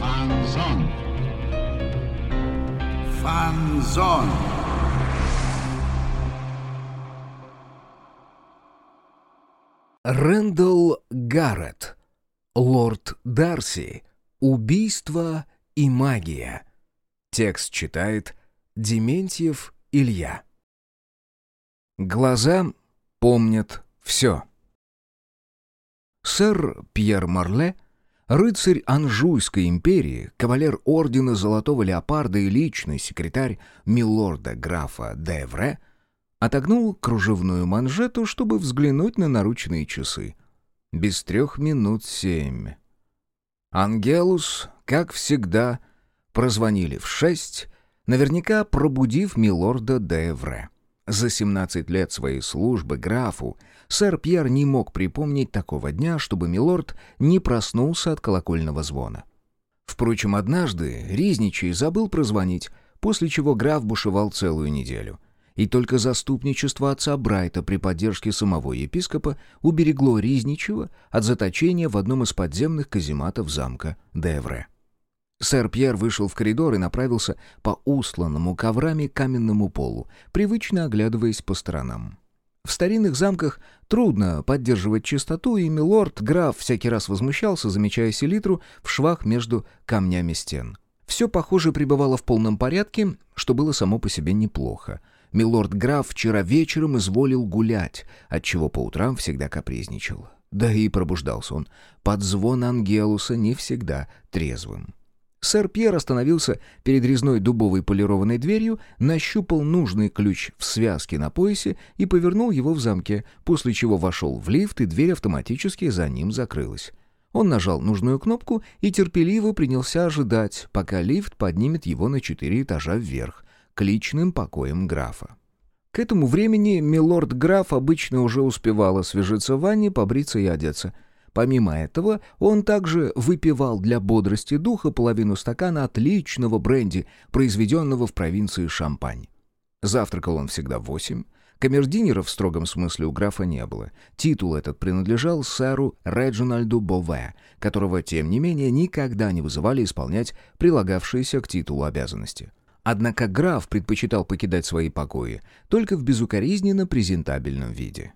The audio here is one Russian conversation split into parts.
Фанзон. Фанзон. Рэндалл Гаррет. Лорд Дарси. Убийство и магия. Текст читает Дементьев Илья. Глаза помнят все. Сэр Пьер Марле, рыцарь Анжуйской империи, кавалер ордена Золотого Леопарда и личный секретарь милорда графа Девре, отогнул кружевную манжету, чтобы взглянуть на наручные часы. Без трех минут семь. Ангелус, как всегда, прозвонили в шесть, наверняка пробудив милорда Девре. За 17 лет своей службы графу сэр Пьер не мог припомнить такого дня, чтобы милорд не проснулся от колокольного звона. Впрочем, однажды Ризничий забыл прозвонить, после чего граф бушевал целую неделю. И только заступничество отца Брайта при поддержке самого епископа уберегло Ризничего от заточения в одном из подземных казематов замка Девре. Сэр Пьер вышел в коридор и направился по устланному коврами каменному полу, привычно оглядываясь по сторонам. В старинных замках трудно поддерживать чистоту, и милорд граф всякий раз возмущался, замечая селитру в швах между камнями стен. Все, похоже, пребывало в полном порядке, что было само по себе неплохо. Милорд граф вчера вечером изволил гулять, отчего по утрам всегда капризничал. Да и пробуждался он под звон Ангелуса не всегда трезвым. Сэр Пьер остановился перед резной дубовой полированной дверью, нащупал нужный ключ в связке на поясе и повернул его в замке, после чего вошел в лифт, и дверь автоматически за ним закрылась. Он нажал нужную кнопку и терпеливо принялся ожидать, пока лифт поднимет его на четыре этажа вверх, к личным покоям графа. К этому времени милорд-граф обычно уже успевал освежиться в ванне, побриться и одеться — Помимо этого, он также выпивал для бодрости духа половину стакана отличного бренди, произведенного в провинции Шампань. Завтракал он всегда в восемь. Камердинера в строгом смысле у графа не было. Титул этот принадлежал сэру Реджинальду Бове, которого, тем не менее, никогда не вызывали исполнять прилагавшиеся к титулу обязанности. Однако граф предпочитал покидать свои покои только в безукоризненно презентабельном виде.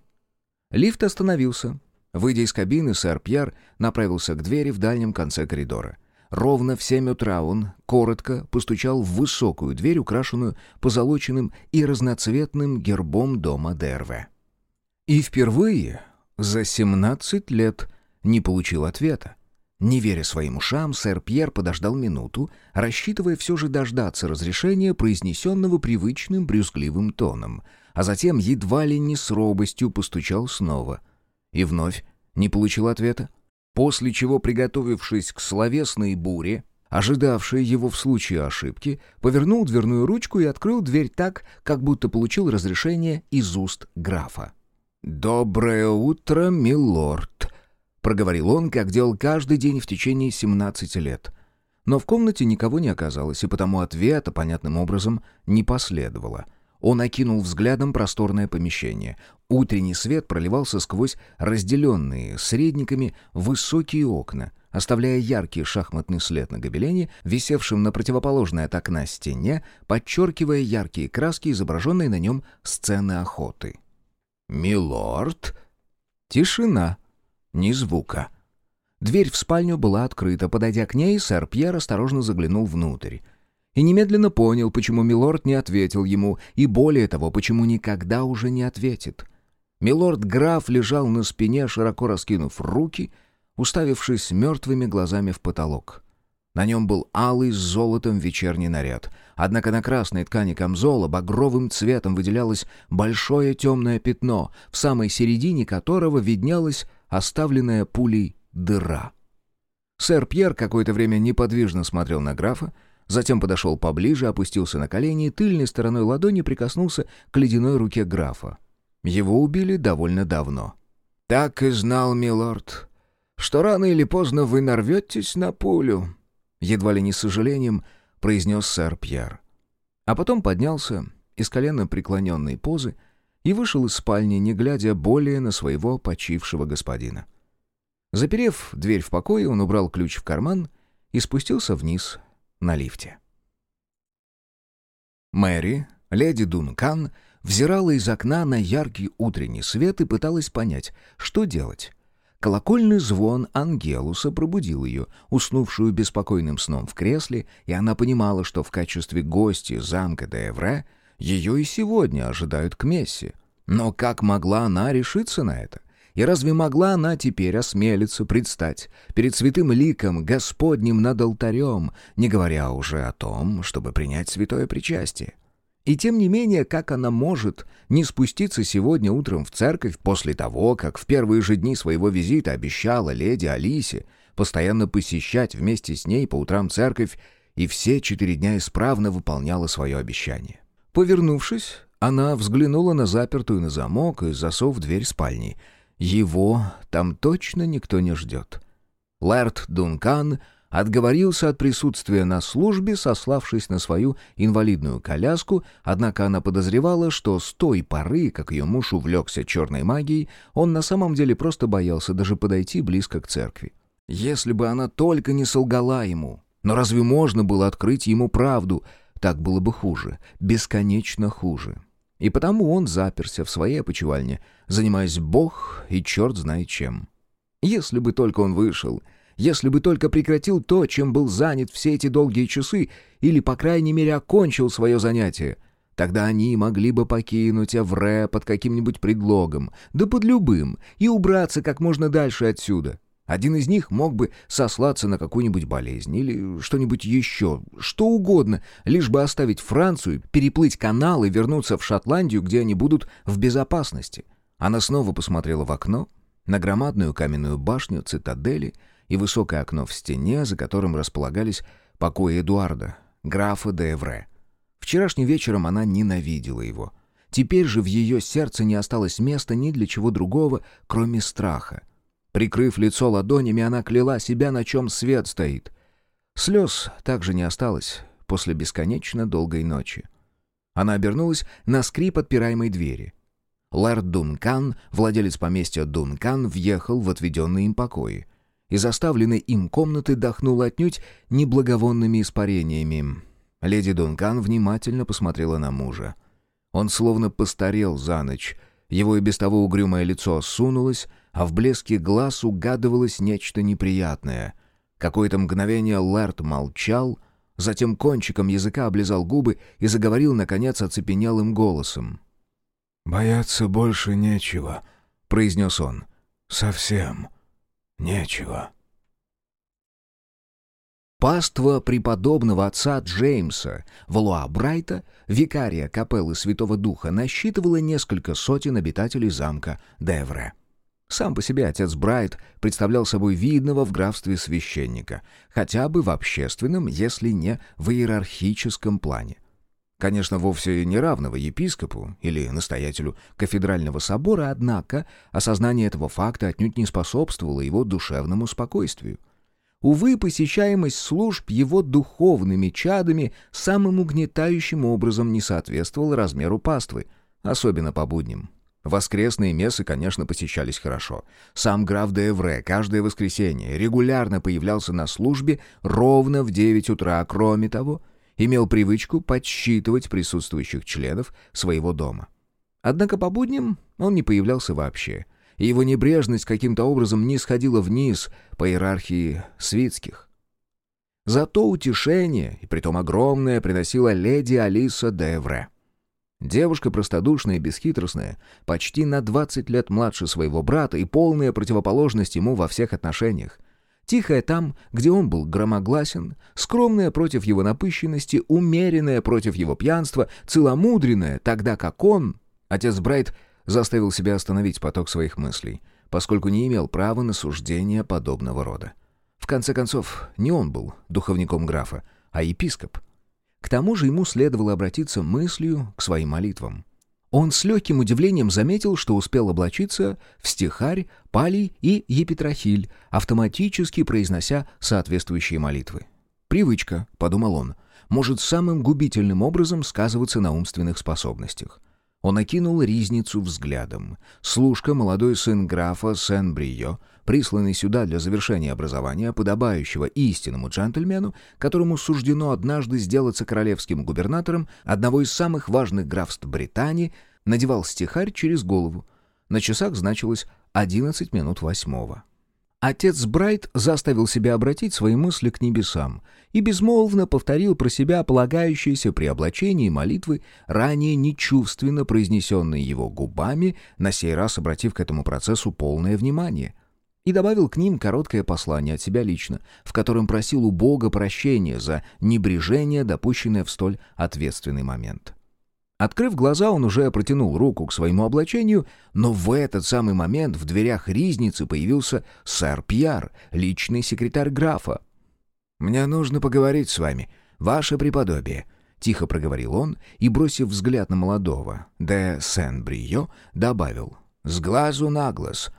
Лифт остановился, Выйдя из кабины, сэр Пьер направился к двери в дальнем конце коридора. Ровно в семь утра он, коротко, постучал в высокую дверь, украшенную позолоченным и разноцветным гербом дома Дерве. И впервые за семнадцать лет не получил ответа. Не веря своим ушам, сэр Пьер подождал минуту, рассчитывая все же дождаться разрешения, произнесенного привычным брюзгливым тоном, а затем едва ли не с робостью постучал снова — и вновь не получил ответа. После чего, приготовившись к словесной буре, ожидавшей его в случае ошибки, повернул дверную ручку и открыл дверь так, как будто получил разрешение из уст графа. «Доброе утро, милорд», — проговорил он, как делал каждый день в течение 17 лет. Но в комнате никого не оказалось, и потому ответа, понятным образом, не последовало — он окинул взглядом просторное помещение. Утренний свет проливался сквозь разделенные средниками высокие окна, оставляя яркий шахматный след на гобелене, висевшем на противоположной от окна стене, подчеркивая яркие краски, изображенные на нем сцены охоты. «Милорд!» Тишина. Ни звука. Дверь в спальню была открыта. Подойдя к ней, сэр Пьер осторожно заглянул внутрь и немедленно понял, почему Милорд не ответил ему, и более того, почему никогда уже не ответит. Милорд-граф лежал на спине, широко раскинув руки, уставившись мертвыми глазами в потолок. На нем был алый с золотом вечерний наряд. Однако на красной ткани камзола багровым цветом выделялось большое темное пятно, в самой середине которого виднелась оставленная пулей дыра. Сэр Пьер какое-то время неподвижно смотрел на графа, Затем подошел поближе, опустился на колени и тыльной стороной ладони прикоснулся к ледяной руке графа. Его убили довольно давно. «Так и знал, милорд, что рано или поздно вы нарветесь на пулю», едва ли не с сожалением произнес сэр Пьер. А потом поднялся из колено преклоненной позы и вышел из спальни, не глядя более на своего почившего господина. Заперев дверь в покое, он убрал ключ в карман и спустился вниз на лифте. Мэри, леди Дункан, взирала из окна на яркий утренний свет и пыталась понять, что делать. Колокольный звон Ангелуса пробудил ее, уснувшую беспокойным сном в кресле, и она понимала, что в качестве гости замка Деевре ее и сегодня ожидают к мессе. Но как могла она решиться на это? И разве могла она теперь осмелиться предстать перед святым ликом Господним над алтарем, не говоря уже о том, чтобы принять святое причастие? И тем не менее, как она может не спуститься сегодня утром в церковь после того, как в первые же дни своего визита обещала леди Алисе постоянно посещать вместе с ней по утрам церковь и все четыре дня исправно выполняла свое обещание? Повернувшись, она взглянула на запертую на замок и засов дверь спальни — его там точно никто не ждет. Лэрд Дункан отговорился от присутствия на службе, сославшись на свою инвалидную коляску, однако она подозревала, что с той поры, как ее муж увлекся черной магией, он на самом деле просто боялся даже подойти близко к церкви. Если бы она только не солгала ему. Но разве можно было открыть ему правду? Так было бы хуже, бесконечно хуже. И потому он заперся в своей опочивальне, занимаясь бог и черт знает чем. Если бы только он вышел, если бы только прекратил то, чем был занят все эти долгие часы, или, по крайней мере, окончил свое занятие, тогда они могли бы покинуть Авре под каким-нибудь предлогом, да под любым, и убраться как можно дальше отсюда. Один из них мог бы сослаться на какую-нибудь болезнь или что-нибудь еще, что угодно, лишь бы оставить Францию, переплыть канал и вернуться в Шотландию, где они будут в безопасности. Она снова посмотрела в окно, на громадную каменную башню цитадели и высокое окно в стене, за которым располагались покои Эдуарда, графа де Эвре. Вчерашним вечером она ненавидела его. Теперь же в ее сердце не осталось места ни для чего другого, кроме страха — Прикрыв лицо ладонями, она кляла себя, на чем свет стоит. Слез также не осталось после бесконечно долгой ночи. Она обернулась на скрип отпираемой двери. Лэрд Дункан, владелец поместья Дункан, въехал в отведенные им покои. Из оставленной им комнаты дохнул отнюдь неблаговонными испарениями. Леди Дункан внимательно посмотрела на мужа. Он словно постарел за ночь. Его и без того угрюмое лицо осунулось, а в блеске глаз угадывалось нечто неприятное. Какое-то мгновение Лэрт молчал, затем кончиком языка облизал губы и заговорил, наконец, оцепенелым голосом. «Бояться больше нечего», — произнес он. «Совсем нечего». Паства преподобного отца Джеймса, Валуа Брайта, викария капеллы Святого Духа, насчитывала несколько сотен обитателей замка Девре. Сам по себе отец Брайт представлял собой видного в графстве священника, хотя бы в общественном, если не в иерархическом плане. Конечно, вовсе не равного епископу или настоятелю кафедрального собора, однако осознание этого факта отнюдь не способствовало его душевному спокойствию. Увы, посещаемость служб его духовными чадами самым угнетающим образом не соответствовала размеру паствы, особенно по будням. Воскресные мессы, конечно, посещались хорошо. Сам граф де Эвре каждое воскресенье регулярно появлялся на службе ровно в 9 утра, кроме того, имел привычку подсчитывать присутствующих членов своего дома. Однако по будням он не появлялся вообще, и его небрежность каким-то образом не сходила вниз по иерархии свитских. Зато утешение, и притом огромное, приносила леди Алиса де Эвре. Девушка простодушная и бесхитростная, почти на 20 лет младше своего брата и полная противоположность ему во всех отношениях. Тихая там, где он был громогласен, скромная против его напыщенности, умеренная против его пьянства, целомудренная, тогда как он... Отец Брайт заставил себя остановить поток своих мыслей, поскольку не имел права на суждение подобного рода. В конце концов, не он был духовником графа, а епископ — к тому же ему следовало обратиться мыслью к своим молитвам. Он с легким удивлением заметил, что успел облачиться в стихарь, палий и епитрахиль, автоматически произнося соответствующие молитвы. «Привычка», — подумал он, — может самым губительным образом сказываться на умственных способностях. Он окинул ризницу взглядом. Служка, молодой сын графа Сен-Брио, присланный сюда для завершения образования, подобающего истинному джентльмену, которому суждено однажды сделаться королевским губернатором одного из самых важных графств Британии, надевал стихарь через голову. На часах значилось одиннадцать минут восьмого. Отец Брайт заставил себя обратить свои мысли к небесам и безмолвно повторил про себя полагающиеся при облачении молитвы, ранее нечувственно произнесенные его губами, на сей раз обратив к этому процессу полное внимание. И добавил к ним короткое послание от себя лично, в котором просил у Бога прощения за небрежение, допущенное в столь ответственный момент. Открыв глаза, он уже протянул руку к своему облачению, но в этот самый момент в дверях ризницы появился сэр Пьяр, личный секретарь графа. «Мне нужно поговорить с вами, ваше преподобие», — тихо проговорил он и, бросив взгляд на молодого де Сен-Брио, добавил «С глазу на глаз»,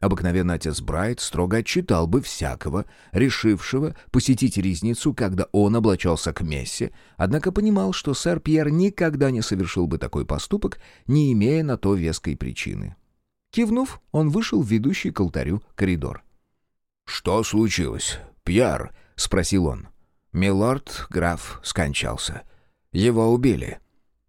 Обыкновенно отец Брайт строго отчитал бы всякого, решившего посетить резницу, когда он облачался к мессе, однако понимал, что сэр Пьер никогда не совершил бы такой поступок, не имея на то веской причины. Кивнув, он вышел в ведущий к алтарю коридор. «Что случилось, Пьер?» — спросил он. «Милорд, граф, скончался. Его убили».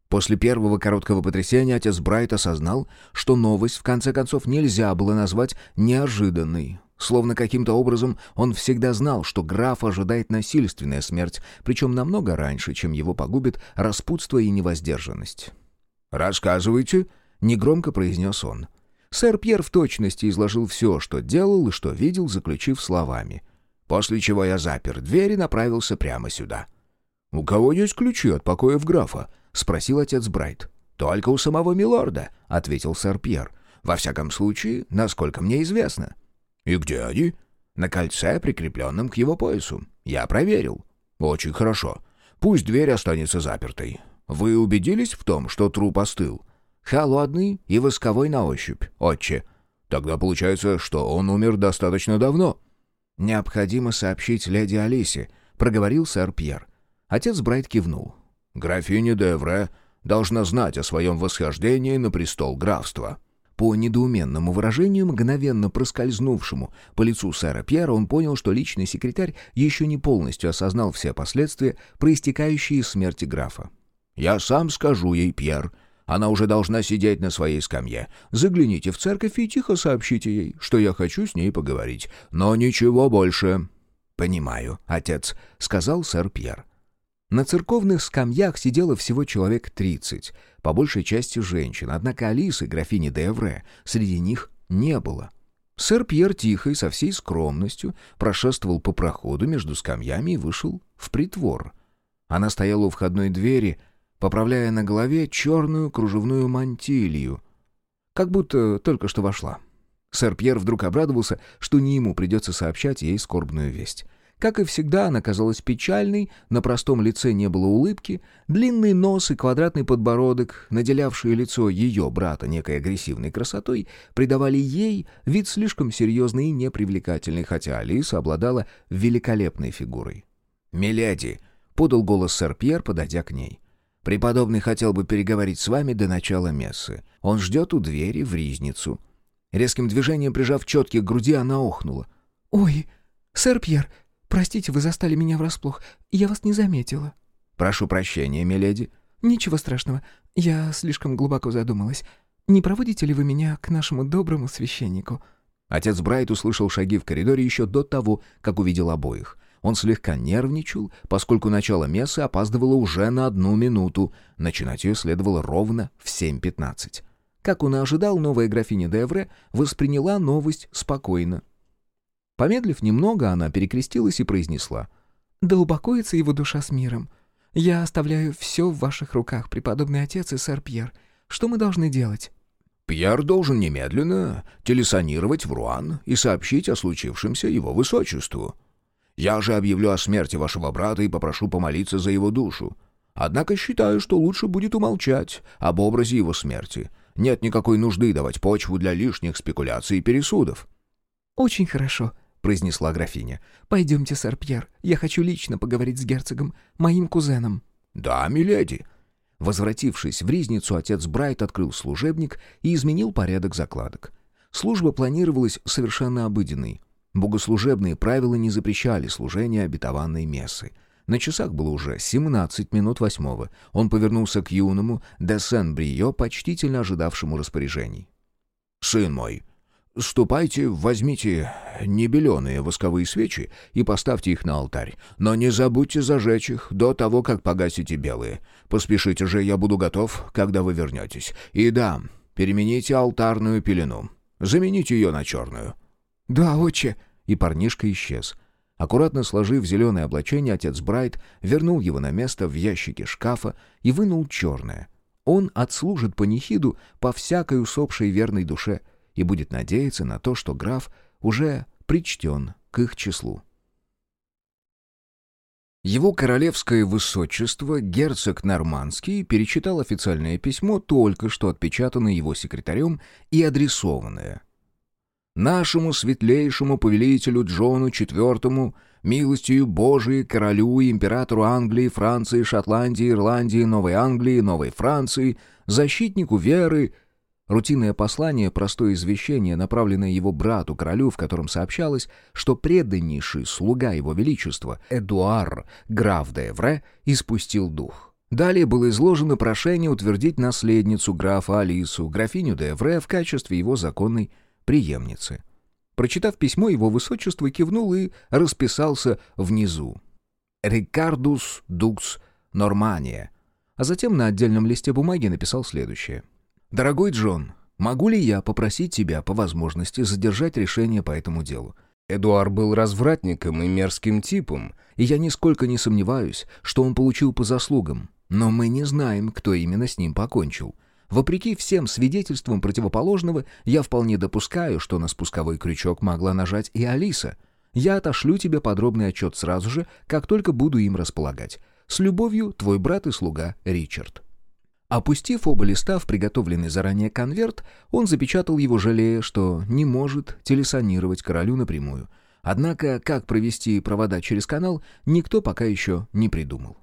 После первого короткого потрясения отец Брайт осознал, что новость, в конце концов, нельзя было назвать неожиданной. Словно каким-то образом он всегда знал, что граф ожидает насильственная смерть, причем намного раньше, чем его погубит распутство и невоздержанность. «Рассказывайте», — негромко произнес он. Сэр Пьер в точности изложил все, что делал и что видел, заключив словами. После чего я запер дверь и направился прямо сюда. «У кого есть ключи от покоев графа?» — спросил отец Брайт. «Только у самого милорда», — ответил сэр Пьер. «Во всяком случае, насколько мне известно». «И где они?» «На кольце, прикрепленном к его поясу. Я проверил». «Очень хорошо. Пусть дверь останется запертой. Вы убедились в том, что труп остыл?» «Холодный и восковой на ощупь, отче». «Тогда получается, что он умер достаточно давно». «Необходимо сообщить леди Алисе», — проговорил сэр Пьер. Отец Брайт кивнул. Графиня де Эвре должна знать о своем восхождении на престол графства». По недоуменному выражению, мгновенно проскользнувшему по лицу сэра Пьера, он понял, что личный секретарь еще не полностью осознал все последствия, проистекающие из смерти графа. «Я сам скажу ей, Пьер. Она уже должна сидеть на своей скамье. Загляните в церковь и тихо сообщите ей, что я хочу с ней поговорить. Но ничего больше». «Понимаю, отец», — сказал сэр Пьер. На церковных скамьях сидело всего человек тридцать, по большей части женщин, однако Алисы, графини де Эвре, среди них не было. Сэр Пьер тихо и со всей скромностью прошествовал по проходу между скамьями и вышел в притвор. Она стояла у входной двери, поправляя на голове черную кружевную мантилью, как будто только что вошла. Сэр Пьер вдруг обрадовался, что не ему придется сообщать ей скорбную весть. Как и всегда, она казалась печальной, на простом лице не было улыбки, длинный нос и квадратный подбородок, наделявшие лицо ее брата некой агрессивной красотой, придавали ей вид слишком серьезный и непривлекательный, хотя Алиса обладала великолепной фигурой. «Миледи!» — подал голос сэр Пьер, подойдя к ней. «Преподобный хотел бы переговорить с вами до начала мессы. Он ждет у двери в ризницу». Резким движением прижав четки к груди, она охнула. «Ой, сэр Пьер, «Простите, вы застали меня врасплох. Я вас не заметила». «Прошу прощения, миледи». «Ничего страшного. Я слишком глубоко задумалась. Не проводите ли вы меня к нашему доброму священнику?» Отец Брайт услышал шаги в коридоре еще до того, как увидел обоих. Он слегка нервничал, поскольку начало мессы опаздывало уже на одну минуту. Начинать ее следовало ровно в 7.15. Как он и ожидал, новая графиня Девре восприняла новость спокойно. Помедлив немного, она перекрестилась и произнесла. «Да упокоится его душа с миром. Я оставляю все в ваших руках, преподобный отец и сэр Пьер. Что мы должны делать?» «Пьер должен немедленно телесонировать в Руан и сообщить о случившемся его высочеству. Я же объявлю о смерти вашего брата и попрошу помолиться за его душу. Однако считаю, что лучше будет умолчать об образе его смерти. Нет никакой нужды давать почву для лишних спекуляций и пересудов». «Очень хорошо», — произнесла графиня. «Пойдемте, сэр Пьер. Я хочу лично поговорить с герцогом, моим кузеном». «Да, миледи». Возвратившись в Ризницу, отец Брайт открыл служебник и изменил порядок закладок. Служба планировалась совершенно обыденной. Богослужебные правила не запрещали служение обетованной мессы. На часах было уже 17 минут восьмого. Он повернулся к юному де Сен-Брио, почтительно ожидавшему распоряжений. «Сын мой, ступайте, возьмите небеленые восковые свечи и поставьте их на алтарь. Но не забудьте зажечь их до того, как погасите белые. Поспешите же, я буду готов, когда вы вернетесь. И да, перемените алтарную пелену. Замените ее на черную». «Да, отче». И парнишка исчез. Аккуратно сложив зеленое облачение, отец Брайт вернул его на место в ящике шкафа и вынул черное. Он отслужит панихиду по всякой усопшей верной душе и будет надеяться на то, что граф уже причтен к их числу. Его королевское высочество, герцог Нормандский, перечитал официальное письмо, только что отпечатанное его секретарем и адресованное. «Нашему светлейшему повелителю Джону IV, милостью Божией, королю и императору Англии, Франции, Шотландии, Ирландии, Новой Англии, Новой Франции, защитнику веры, Рутинное послание, простое извещение, направленное его брату, королю, в котором сообщалось, что преданнейший слуга его величества, Эдуар, граф де Эвре, испустил дух. Далее было изложено прошение утвердить наследницу графа Алису, графиню де Эвре, в качестве его законной преемницы. Прочитав письмо, его высочество кивнул и расписался внизу. «Рикардус дукс Нормания», а затем на отдельном листе бумаги написал следующее — «Дорогой Джон, могу ли я попросить тебя по возможности задержать решение по этому делу? Эдуард был развратником и мерзким типом, и я нисколько не сомневаюсь, что он получил по заслугам. Но мы не знаем, кто именно с ним покончил. Вопреки всем свидетельствам противоположного, я вполне допускаю, что на спусковой крючок могла нажать и Алиса. Я отошлю тебе подробный отчет сразу же, как только буду им располагать. С любовью, твой брат и слуга Ричард». Опустив оба листа в приготовленный заранее конверт, он запечатал его, жалея, что не может телесонировать королю напрямую. Однако, как провести провода через канал, никто пока еще не придумал.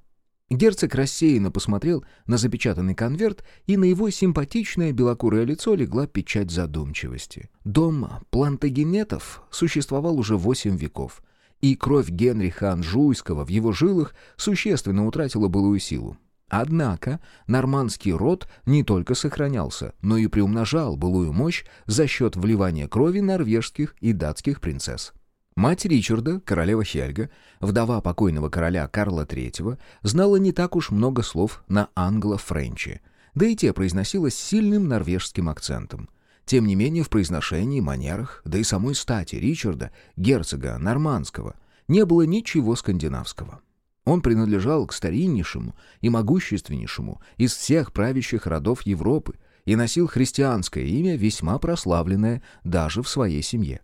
Герцог рассеянно посмотрел на запечатанный конверт, и на его симпатичное белокурое лицо легла печать задумчивости. Дом плантагенетов существовал уже восемь веков, и кровь Генриха Анжуйского в его жилах существенно утратила былую силу. Однако нормандский род не только сохранялся, но и приумножал былую мощь за счет вливания крови норвежских и датских принцесс. Мать Ричарда, королева Хельга, вдова покойного короля Карла III, знала не так уж много слов на англо-френче, да и те произносилась сильным норвежским акцентом. Тем не менее, в произношении, манерах, да и самой стати Ричарда, герцога нормандского, не было ничего скандинавского. Он принадлежал к стариннейшему и могущественнейшему из всех правящих родов Европы и носил христианское имя, весьма прославленное даже в своей семье.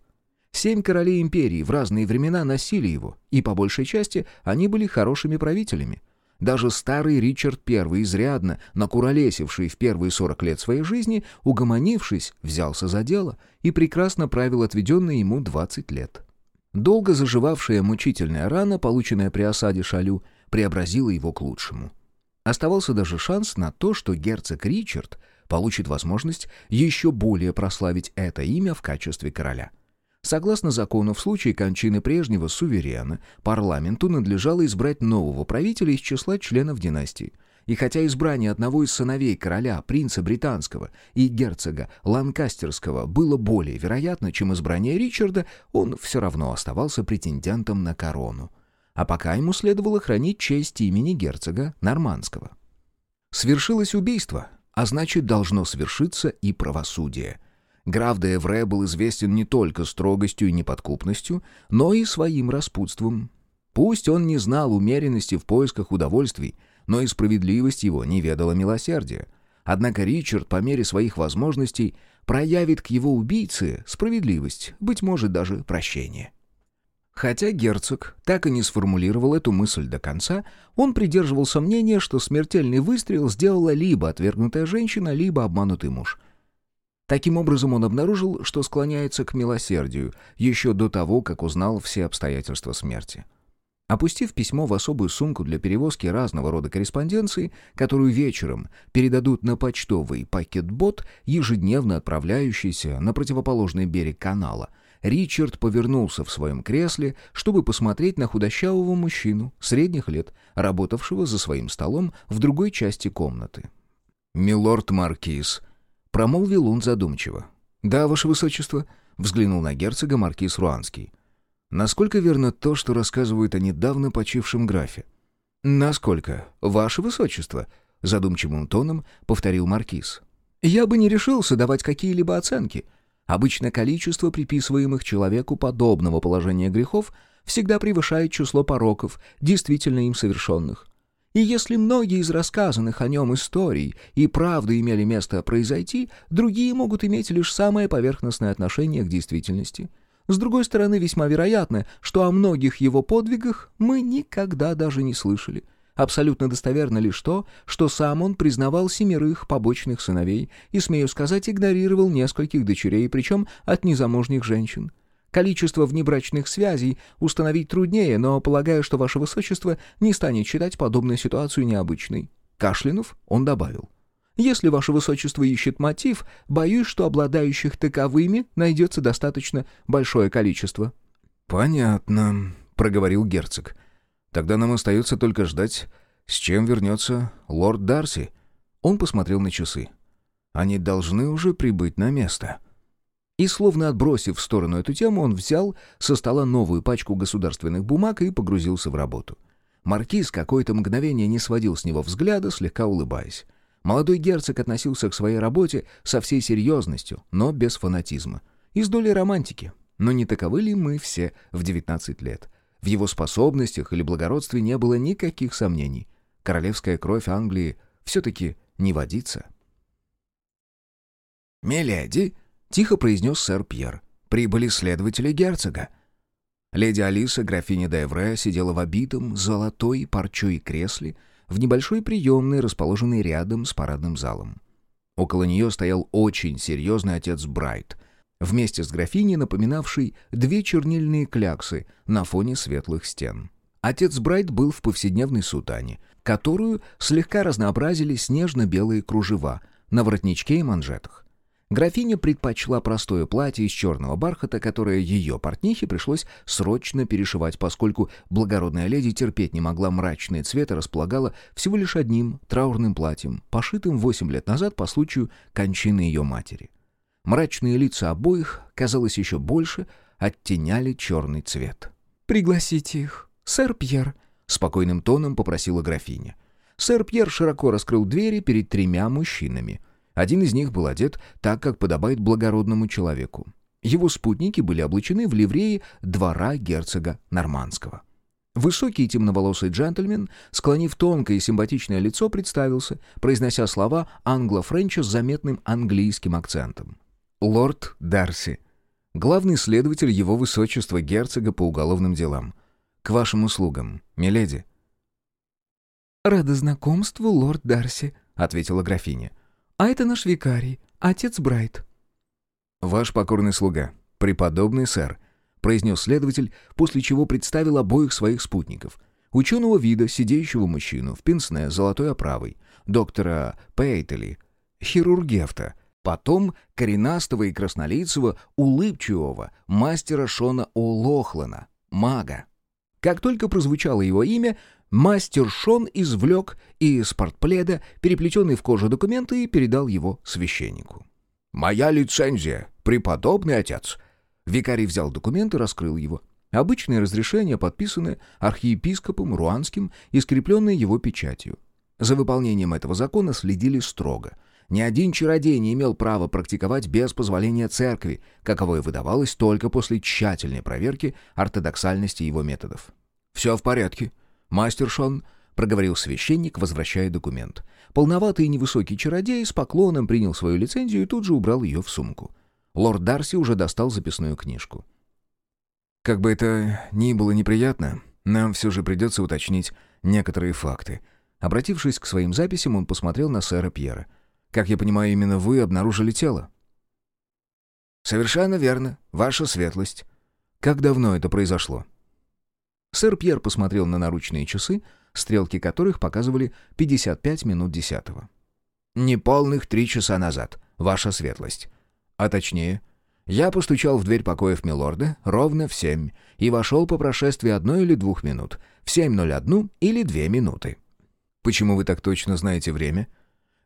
Семь королей империи в разные времена носили его, и по большей части они были хорошими правителями. Даже старый Ричард I, изрядно накуролесивший в первые сорок лет своей жизни, угомонившись, взялся за дело и прекрасно правил отведенные ему двадцать лет. Долго заживавшая мучительная рана, полученная при осаде Шалю, преобразила его к лучшему. Оставался даже шанс на то, что герцог Ричард получит возможность еще более прославить это имя в качестве короля. Согласно закону, в случае кончины прежнего суверена, парламенту надлежало избрать нового правителя из числа членов династии. И хотя избрание одного из сыновей короля, принца британского и герцога ланкастерского было более вероятно, чем избрание Ричарда, он все равно оставался претендентом на корону. А пока ему следовало хранить честь имени герцога нормандского. Свершилось убийство, а значит, должно свершиться и правосудие. Граф де Эвре был известен не только строгостью и неподкупностью, но и своим распутством. Пусть он не знал умеренности в поисках удовольствий, но и справедливость его не ведала милосердия. Однако Ричард по мере своих возможностей проявит к его убийце справедливость, быть может, даже прощение. Хотя герцог так и не сформулировал эту мысль до конца, он придерживался мнения, что смертельный выстрел сделала либо отвергнутая женщина, либо обманутый муж. Таким образом, он обнаружил, что склоняется к милосердию, еще до того, как узнал все обстоятельства смерти. Опустив письмо в особую сумку для перевозки разного рода корреспонденции, которую вечером передадут на почтовый пакетбот, ежедневно отправляющийся на противоположный берег канала, Ричард повернулся в своем кресле, чтобы посмотреть на худощавого мужчину средних лет, работавшего за своим столом в другой части комнаты. «Милорд Маркиз», — промолвил он задумчиво. «Да, ваше высочество», — взглянул на герцога Маркиз Руанский. Насколько верно то, что рассказывают о недавно почившем графе? Насколько, ваше высочество, задумчивым тоном повторил маркиз. Я бы не решился давать какие-либо оценки. Обычно количество приписываемых человеку подобного положения грехов всегда превышает число пороков, действительно им совершенных. И если многие из рассказанных о нем историй и правда имели место произойти, другие могут иметь лишь самое поверхностное отношение к действительности — с другой стороны, весьма вероятно, что о многих его подвигах мы никогда даже не слышали. Абсолютно достоверно лишь то, что сам он признавал семерых побочных сыновей и, смею сказать, игнорировал нескольких дочерей, причем от незамужних женщин. Количество внебрачных связей установить труднее, но полагаю, что ваше высочество не станет считать подобную ситуацию необычной. Кашлянув, он добавил. Если ваше высочество ищет мотив, боюсь, что обладающих таковыми найдется достаточно большое количество». «Понятно», — проговорил герцог. «Тогда нам остается только ждать, с чем вернется лорд Дарси». Он посмотрел на часы. «Они должны уже прибыть на место». И, словно отбросив в сторону эту тему, он взял со стола новую пачку государственных бумаг и погрузился в работу. Маркиз какое-то мгновение не сводил с него взгляда, слегка улыбаясь. Молодой герцог относился к своей работе со всей серьезностью, но без фанатизма. Из доли романтики. Но не таковы ли мы все в 19 лет? В его способностях или благородстве не было никаких сомнений. Королевская кровь Англии все-таки не водится. «Миледи», — тихо произнес сэр Пьер, — «прибыли следователи герцога». Леди Алиса, графиня Девре, сидела в обитом золотой парчой кресле, в небольшой приемной, расположенной рядом с парадным залом. Около нее стоял очень серьезный отец Брайт, вместе с графиней, напоминавший две чернильные кляксы на фоне светлых стен. Отец Брайт был в повседневной сутане, которую слегка разнообразили снежно-белые кружева на воротничке и манжетах. Графиня предпочла простое платье из черного бархата, которое ее портнихе пришлось срочно перешивать, поскольку благородная леди терпеть не могла мрачные цветы, располагала всего лишь одним траурным платьем, пошитым восемь лет назад по случаю кончины ее матери. Мрачные лица обоих, казалось, еще больше оттеняли черный цвет. «Пригласите их, сэр Пьер», — спокойным тоном попросила графиня. Сэр Пьер широко раскрыл двери перед тремя мужчинами — один из них был одет так, как подобает благородному человеку. Его спутники были облачены в ливреи двора герцога Нормандского. Высокий темноволосый джентльмен, склонив тонкое и симпатичное лицо, представился, произнося слова англо-френча с заметным английским акцентом. «Лорд Дарси, главный следователь его высочества герцога по уголовным делам. К вашим услугам, миледи». «Рада знакомству, лорд Дарси», — ответила графиня. А это наш викарий, отец Брайт». «Ваш покорный слуга, преподобный сэр», — произнес следователь, после чего представил обоих своих спутников. Ученого вида, сидеющего мужчину в пенсне золотой оправой, доктора Пейтели, хирургефта, потом коренастого и краснолицего, улыбчивого мастера Шона О'Лохлана, мага. Как только прозвучало его имя, Мастер Шон извлек из портпледа переплетенный в кожу документы и передал его священнику. «Моя лицензия, преподобный отец!» Викарий взял документ и раскрыл его. Обычное разрешение, подписанное архиепископом Руанским и скрепленное его печатью. За выполнением этого закона следили строго. Ни один чародей не имел права практиковать без позволения церкви, каковое выдавалось только после тщательной проверки ортодоксальности его методов. «Все в порядке», «Мастер Шон», — проговорил священник, возвращая документ. Полноватый и невысокий чародей с поклоном принял свою лицензию и тут же убрал ее в сумку. Лорд Дарси уже достал записную книжку. «Как бы это ни было неприятно, нам все же придется уточнить некоторые факты». Обратившись к своим записям, он посмотрел на сэра Пьера. «Как я понимаю, именно вы обнаружили тело?» «Совершенно верно, ваша светлость». «Как давно это произошло?» Сэр Пьер посмотрел на наручные часы, стрелки которых показывали 55 минут десятого. «Неполных три часа назад, ваша светлость. А точнее, я постучал в дверь покоев милорда ровно в семь и вошел по прошествии одной или двух минут, в 7.01 или две минуты». «Почему вы так точно знаете время?»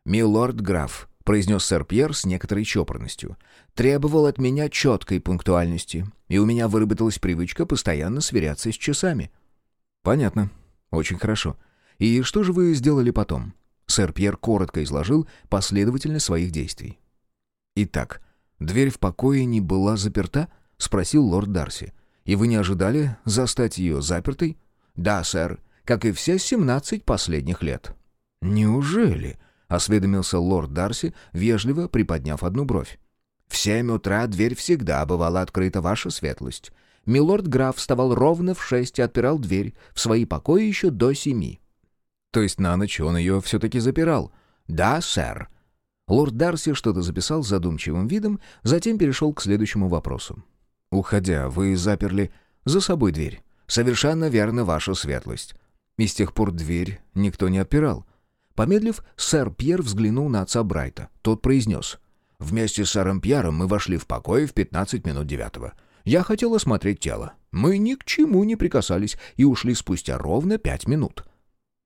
«Милорд граф», — произнес сэр Пьер с некоторой чопорностью, «требовал от меня четкой пунктуальности, и у меня выработалась привычка постоянно сверяться с часами». «Понятно. Очень хорошо. И что же вы сделали потом?» Сэр Пьер коротко изложил последовательность своих действий. «Итак, дверь в покое не была заперта?» — спросил лорд Дарси. «И вы не ожидали застать ее запертой?» «Да, сэр, как и все семнадцать последних лет». «Неужели?» — осведомился лорд Дарси, вежливо приподняв одну бровь. «В семь утра дверь всегда бывала открыта, ваша светлость. Милорд-граф вставал ровно в шесть и отпирал дверь в свои покои еще до семи». «То есть на ночь он ее все-таки запирал?» «Да, сэр». Лорд Дарси что-то записал с задумчивым видом, затем перешел к следующему вопросу. «Уходя, вы заперли за собой дверь?» «Совершенно верно, ваша светлость». И с тех пор дверь никто не отпирал. Помедлив, сэр Пьер взглянул на отца Брайта. Тот произнес. «Вместе с сэром Пьером мы вошли в покой в 15 минут девятого. Я хотел осмотреть тело. Мы ни к чему не прикасались и ушли спустя ровно пять минут».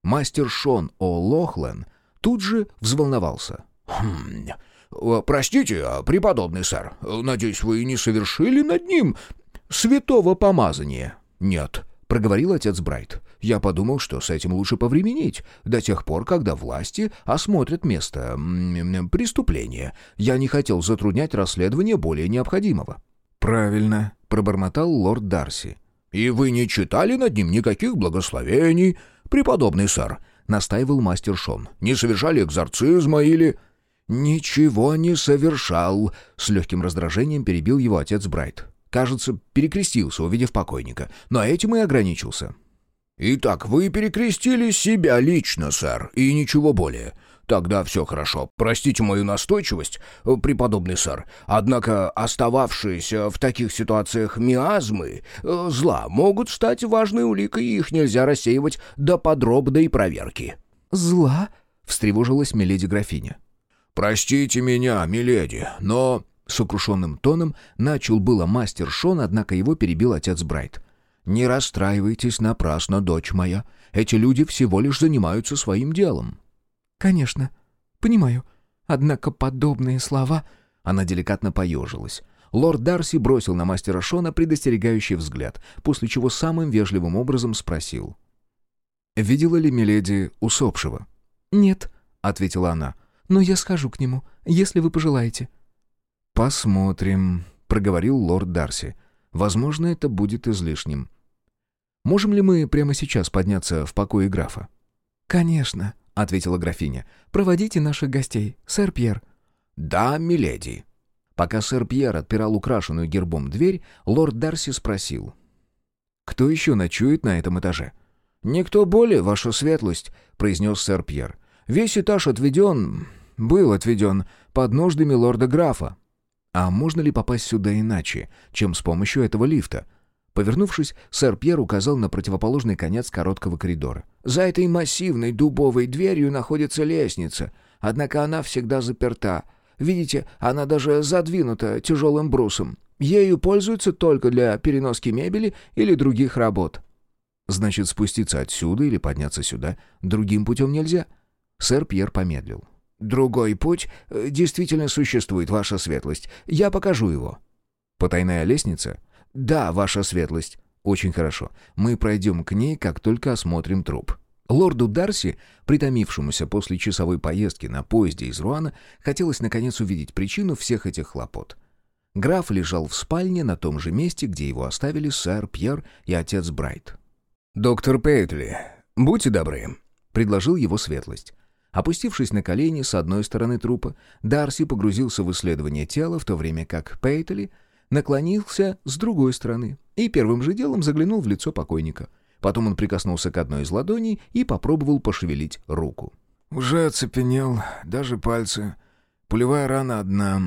Мастер Шон О'Лохлен тут же взволновался. «Хм... Простите, преподобный сэр, надеюсь, вы не совершили над ним святого помазания?» «Нет», — проговорил отец Брайт. «Я подумал, что с этим лучше повременить, до тех пор, когда власти осмотрят место преступления. Я не хотел затруднять расследование более необходимого». «Правильно», — пробормотал лорд Дарси. «И вы не читали над ним никаких благословений, преподобный сэр?» — настаивал мастер Шон. «Не совершали экзорцизма или...» «Ничего не совершал», — с легким раздражением перебил его отец Брайт. Кажется, перекрестился, увидев покойника, но этим и ограничился. «Итак, вы перекрестили себя лично, сэр, и ничего более. Тогда все хорошо. Простите мою настойчивость, преподобный сэр. Однако остававшиеся в таких ситуациях миазмы э, зла могут стать важной уликой, и их нельзя рассеивать до подробной проверки». «Зла?» — встревожилась миледи-графиня. «Простите меня, миледи, но Сокрушенным тоном начал было мастер Шон, однако его перебил отец Брайт. «Не расстраивайтесь напрасно, дочь моя. Эти люди всего лишь занимаются своим делом». «Конечно. Понимаю. Однако подобные слова...» Она деликатно поежилась. Лорд Дарси бросил на мастера Шона предостерегающий взгляд, после чего самым вежливым образом спросил. «Видела ли Миледи усопшего?» «Нет», — ответила она. «Но я схожу к нему, если вы пожелаете». «Посмотрим», — проговорил лорд Дарси. «Возможно, это будет излишним. Можем ли мы прямо сейчас подняться в покое графа?» «Конечно», — ответила графиня. «Проводите наших гостей, сэр Пьер». «Да, миледи». Пока сэр Пьер отпирал украшенную гербом дверь, лорд Дарси спросил. «Кто еще ночует на этом этаже?» «Никто более, ваша светлость», — произнес сэр Пьер. «Весь этаж отведен, был отведен под нуждами лорда графа». А можно ли попасть сюда иначе, чем с помощью этого лифта? Повернувшись, сэр Пьер указал на противоположный конец короткого коридора. «За этой массивной дубовой дверью находится лестница, однако она всегда заперта. Видите, она даже задвинута тяжелым брусом. Ею пользуются только для переноски мебели или других работ». «Значит, спуститься отсюда или подняться сюда другим путем нельзя?» Сэр Пьер помедлил. «Другой путь э, действительно существует, ваша светлость. Я покажу его». «Потайная лестница?» «Да, ваша светлость». «Очень хорошо. Мы пройдем к ней, как только осмотрим труп». Лорду Дарси, притомившемуся после часовой поездки на поезде из Руана, хотелось наконец увидеть причину всех этих хлопот. Граф лежал в спальне на том же месте, где его оставили сэр Пьер и отец Брайт. «Доктор Пейтли, будьте добры», — предложил его светлость. Опустившись на колени с одной стороны трупа, Дарси погрузился в исследование тела, в то время как Пейтли наклонился с другой стороны и первым же делом заглянул в лицо покойника. Потом он прикоснулся к одной из ладоней и попробовал пошевелить руку. «Уже оцепенел, даже пальцы. Пулевая рана одна,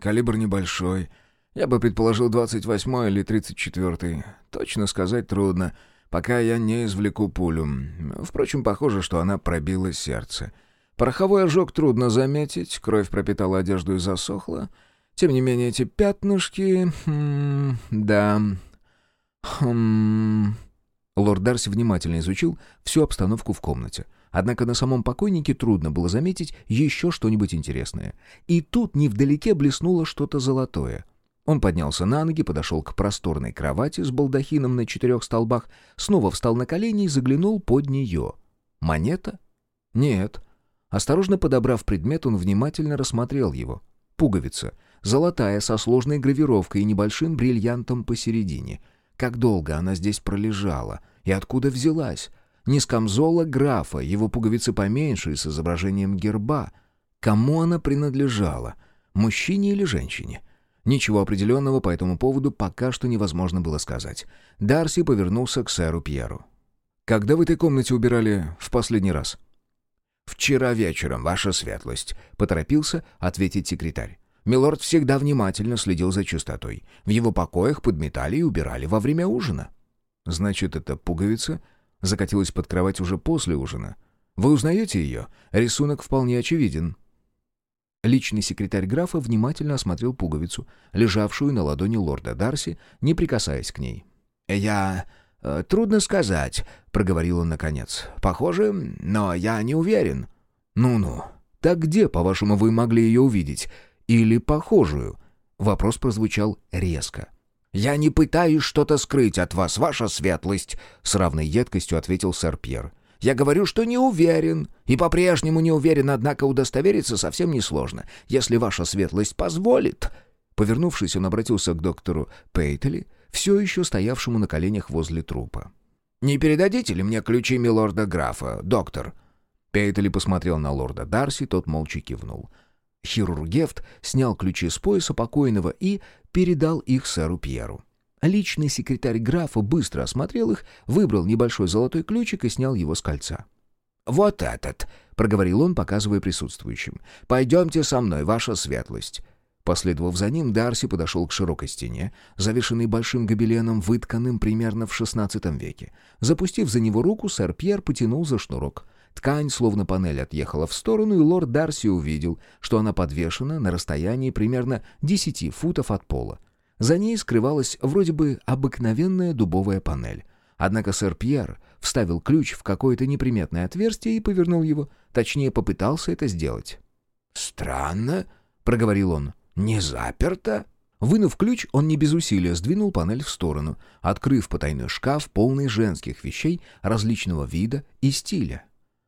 калибр небольшой. Я бы предположил 28 или 34 Точно сказать трудно. пока я не извлеку пулю. Впрочем, похоже, что она пробила сердце. Пороховой ожог трудно заметить, кровь пропитала одежду и засохла. Тем не менее, эти пятнышки... Хм, да... Хм... Лорд Дарси внимательно изучил всю обстановку в комнате. Однако на самом покойнике трудно было заметить еще что-нибудь интересное. И тут невдалеке блеснуло что-то золотое. Он поднялся на ноги, подошел к просторной кровати с балдахином на четырех столбах, снова встал на колени и заглянул под нее. Монета? Нет. Осторожно подобрав предмет, он внимательно рассмотрел его. Пуговица. Золотая, со сложной гравировкой и небольшим бриллиантом посередине. Как долго она здесь пролежала? И откуда взялась? Не с камзола графа, его пуговицы поменьше и с изображением герба. Кому она принадлежала? Мужчине или женщине? Ничего определенного по этому поводу пока что невозможно было сказать. Дарси повернулся к сэру Пьеру. «Когда в этой комнате убирали в последний раз?» «Вчера вечером, ваша светлость», — поторопился ответить секретарь. Милорд всегда внимательно следил за чистотой. В его покоях подметали и убирали во время ужина. «Значит, это пуговица закатилась под кровать уже после ужина. Вы узнаете ее? Рисунок вполне очевиден». Личный секретарь графа внимательно осмотрел пуговицу, лежавшую на ладони лорда Дарси, не прикасаясь к ней. «Я... Э, трудно сказать», — проговорил он наконец. «Похоже, но я не уверен». «Ну-ну. Так где, по-вашему, вы могли ее увидеть? Или похожую?» Вопрос прозвучал резко. «Я не пытаюсь что-то скрыть от вас, ваша светлость», — с равной едкостью ответил сэр Пьер. «Я говорю, что не уверен, и по-прежнему не уверен, однако удостовериться совсем несложно, если ваша светлость позволит». Повернувшись, он обратился к доктору Пейтели, все еще стоявшему на коленях возле трупа. «Не передадите ли мне ключи милорда графа, доктор?» Пейтели посмотрел на лорда Дарси, тот молча кивнул. Хирург Гефт снял ключи с пояса покойного и передал их сэру Пьеру. Личный секретарь графа быстро осмотрел их, выбрал небольшой золотой ключик и снял его с кольца. «Вот этот», — проговорил он, показывая присутствующим. «Пойдемте со мной, ваша светлость». Последовав за ним, Дарси подошел к широкой стене, завешенной большим гобеленом, вытканным примерно в XVI веке. Запустив за него руку, сэр Пьер потянул за шнурок. Ткань, словно панель, отъехала в сторону, и лорд Дарси увидел, что она подвешена на расстоянии примерно 10 футов от пола. За ней скрывалась вроде бы обыкновенная дубовая панель. Однако сэр Пьер вставил ключ в какое-то неприметное отверстие и повернул его, точнее попытался это сделать. «Странно», — проговорил он, — «не заперто?» Вынув ключ, он не без усилия сдвинул панель в сторону, открыв потайной шкаф, полный женских вещей различного вида и стиля.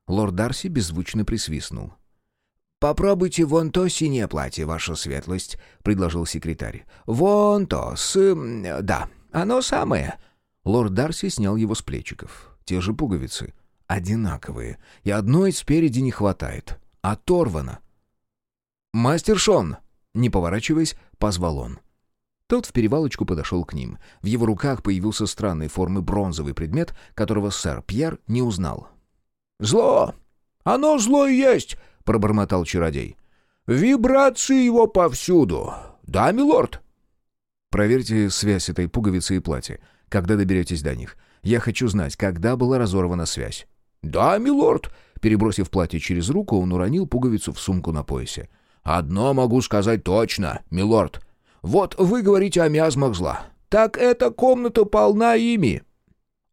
Лорд Дарси беззвучно присвистнул. «Попробуйте вон то синее платье, ваша светлость», — предложил секретарь. «Вон то, с... да, оно самое». Лорд Дарси снял его с плечиков. Те же пуговицы. Одинаковые. И одной спереди не хватает. Оторвано. «Мастер Шон!» Не поворачиваясь, позвал он. Тот в перевалочку подошел к ним. В его руках появился странной формы бронзовый предмет, которого сэр Пьер не узнал. «Зло! Оно зло и есть!» — пробормотал чародей. «Вибрации его повсюду! Да, милорд?» «Проверьте связь этой пуговицы и платья, когда доберетесь до них. Я хочу знать, когда была разорвана связь». «Да, милорд!» Перебросив платье через руку, он уронил пуговицу в сумку на поясе. «Одно могу сказать точно, милорд. Вот вы говорите о миазмах зла. Так эта комната полна ими».